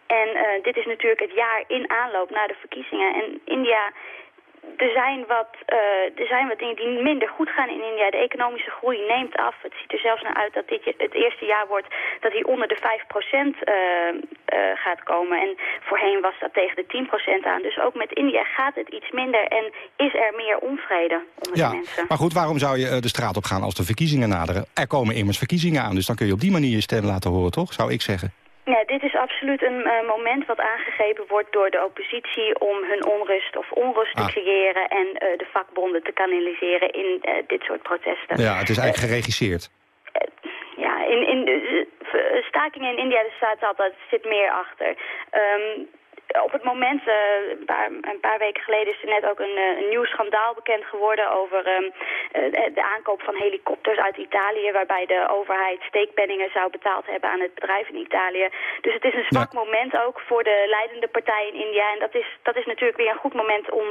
En uh, dit is natuurlijk het jaar in aanloop naar de verkiezingen. En India er zijn, wat, uh, er zijn wat dingen die minder goed gaan in India. De economische groei neemt af. Het ziet er zelfs naar uit dat dit het eerste jaar wordt dat hij onder de 5% uh, uh, gaat komen. En voorheen was dat tegen de 10% aan. Dus ook met India gaat het iets minder en is er meer onvrede onder ja, de mensen. Maar goed, waarom zou je de straat op gaan als de verkiezingen naderen? Er komen immers verkiezingen aan, dus dan kun je op die manier je stem laten horen, toch? Zou ik zeggen. Ja, dit is absoluut een uh, moment wat aangegrepen wordt door de oppositie om hun onrust of onrust ah. te creëren en uh, de vakbonden te kanaliseren in uh, dit soort protesten. Ja, het is eigenlijk geregisseerd. ja, in, in de stakingen in India staat altijd zit meer achter. Um, op het moment, uh, een, paar, een, paar, weken geleden is er net ook een, een nieuw schandaal bekend geworden over um, uh, de aankoop van helikopters uit Italië, waarbij de overheid steekpenningen zou betaald hebben aan het bedrijf in Italië. Dus het is een zwak ja. moment ook voor de leidende partij in India en dat is, dat is natuurlijk weer een goed moment om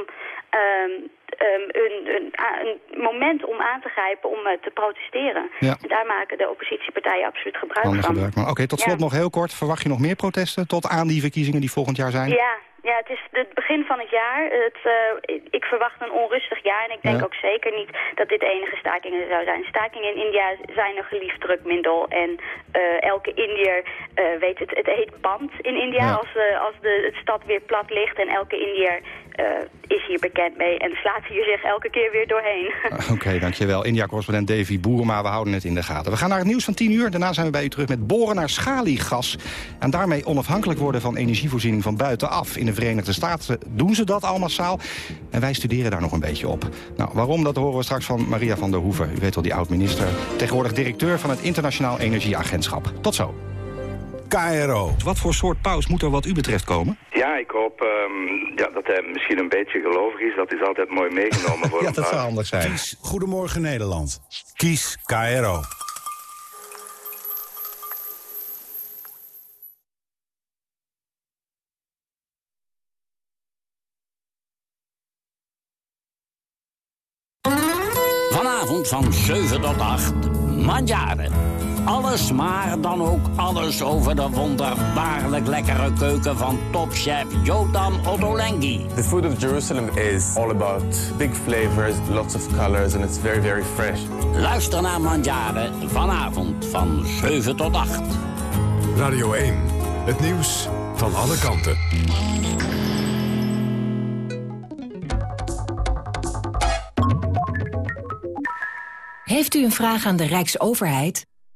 um, Um, een, een, een, moment om aan te grijpen om uh, te protesteren. Ja. En daar maken de oppositiepartijen absoluut gebruik van. Oké, okay, tot slot ja. nog heel kort. Verwacht je nog meer protesten tot aan die verkiezingen die volgend jaar zijn? Ja, ja, het is het begin van het jaar. Het, uh, ik verwacht een onrustig jaar en ik denk ja. ook zeker niet dat dit de enige stakingen zou zijn. Stakingen in India zijn een geliefd drukmiddel en uh, elke Indiër uh, weet het. Het heet pand in India ja. als, als de het stad weer plat ligt en elke Indiër is hier bekend mee en slaat hier zich elke keer weer doorheen. *laughs* Oké, okay, dankjewel. India-correspondent Davy Boerema, we houden het in de gaten. We gaan naar het nieuws van 10 uur. Daarna zijn we bij u terug met boren naar schaliegas. En daarmee onafhankelijk worden van energievoorziening van buitenaf. In de Verenigde Staten doen ze dat al massaal. En wij studeren daar nog een beetje op. Nou, waarom, dat horen we straks van Maria van der Hoeven. U weet wel, die oud-minister. Tegenwoordig directeur van het Internationaal Energieagentschap. Tot zo. KRO. Wat voor soort paus moet er wat u betreft komen? Ja, ik hoop um, ja, dat hij misschien een beetje gelovig is. Dat is altijd mooi meegenomen voor *laughs* ja, dat zou handig zijn. Kies Goedemorgen Nederland. Kies KRO. Vanavond van 7 tot 8, Mandjaren. Alles, maar dan ook alles over de wonderbaarlijk lekkere keuken van topchef Jotam Ottolenghi. The food of Jerusalem is all about big flavors, lots of colors and it's very, very fresh. Luister naar Mandjaren vanavond van 7 tot 8. Radio 1, het nieuws van alle kanten. Heeft u een vraag aan de Rijksoverheid?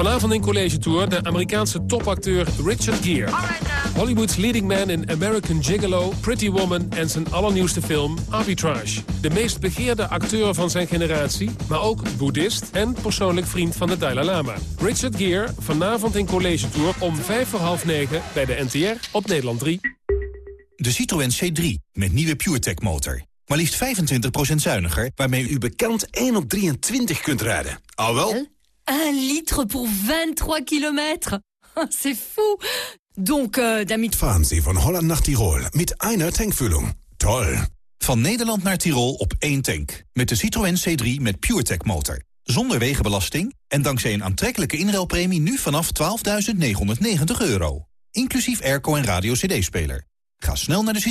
Vanavond in College Tour de Amerikaanse topacteur Richard Gere. Hollywood's leading man in American Gigolo, Pretty Woman en zijn allernieuwste film Arbitrage. De meest begeerde acteur van zijn generatie, maar ook boeddhist en persoonlijk vriend van de Dalai Lama. Richard Gere, vanavond in College Tour om vijf voor half negen bij de NTR op Nederland 3. De Citroën C3 met nieuwe PureTech motor. Maar liefst 25% zuiniger, waarmee u bekend 1 op 23 kunt rijden. Al wel? 1 litre pour 23 kilometer. *laughs* C'est fou. Donc, euh, damit... Fahren Sie von Holland nach Tirol mit einer Tankfüllung. Toll. Van Nederland naar Tirol op één tank. Met de Citroën C3 met PureTech motor. Zonder wegenbelasting en dankzij een aantrekkelijke inruilpremie nu vanaf 12.990 euro. Inclusief airco en radio cd-speler. Ga snel naar de Citroën.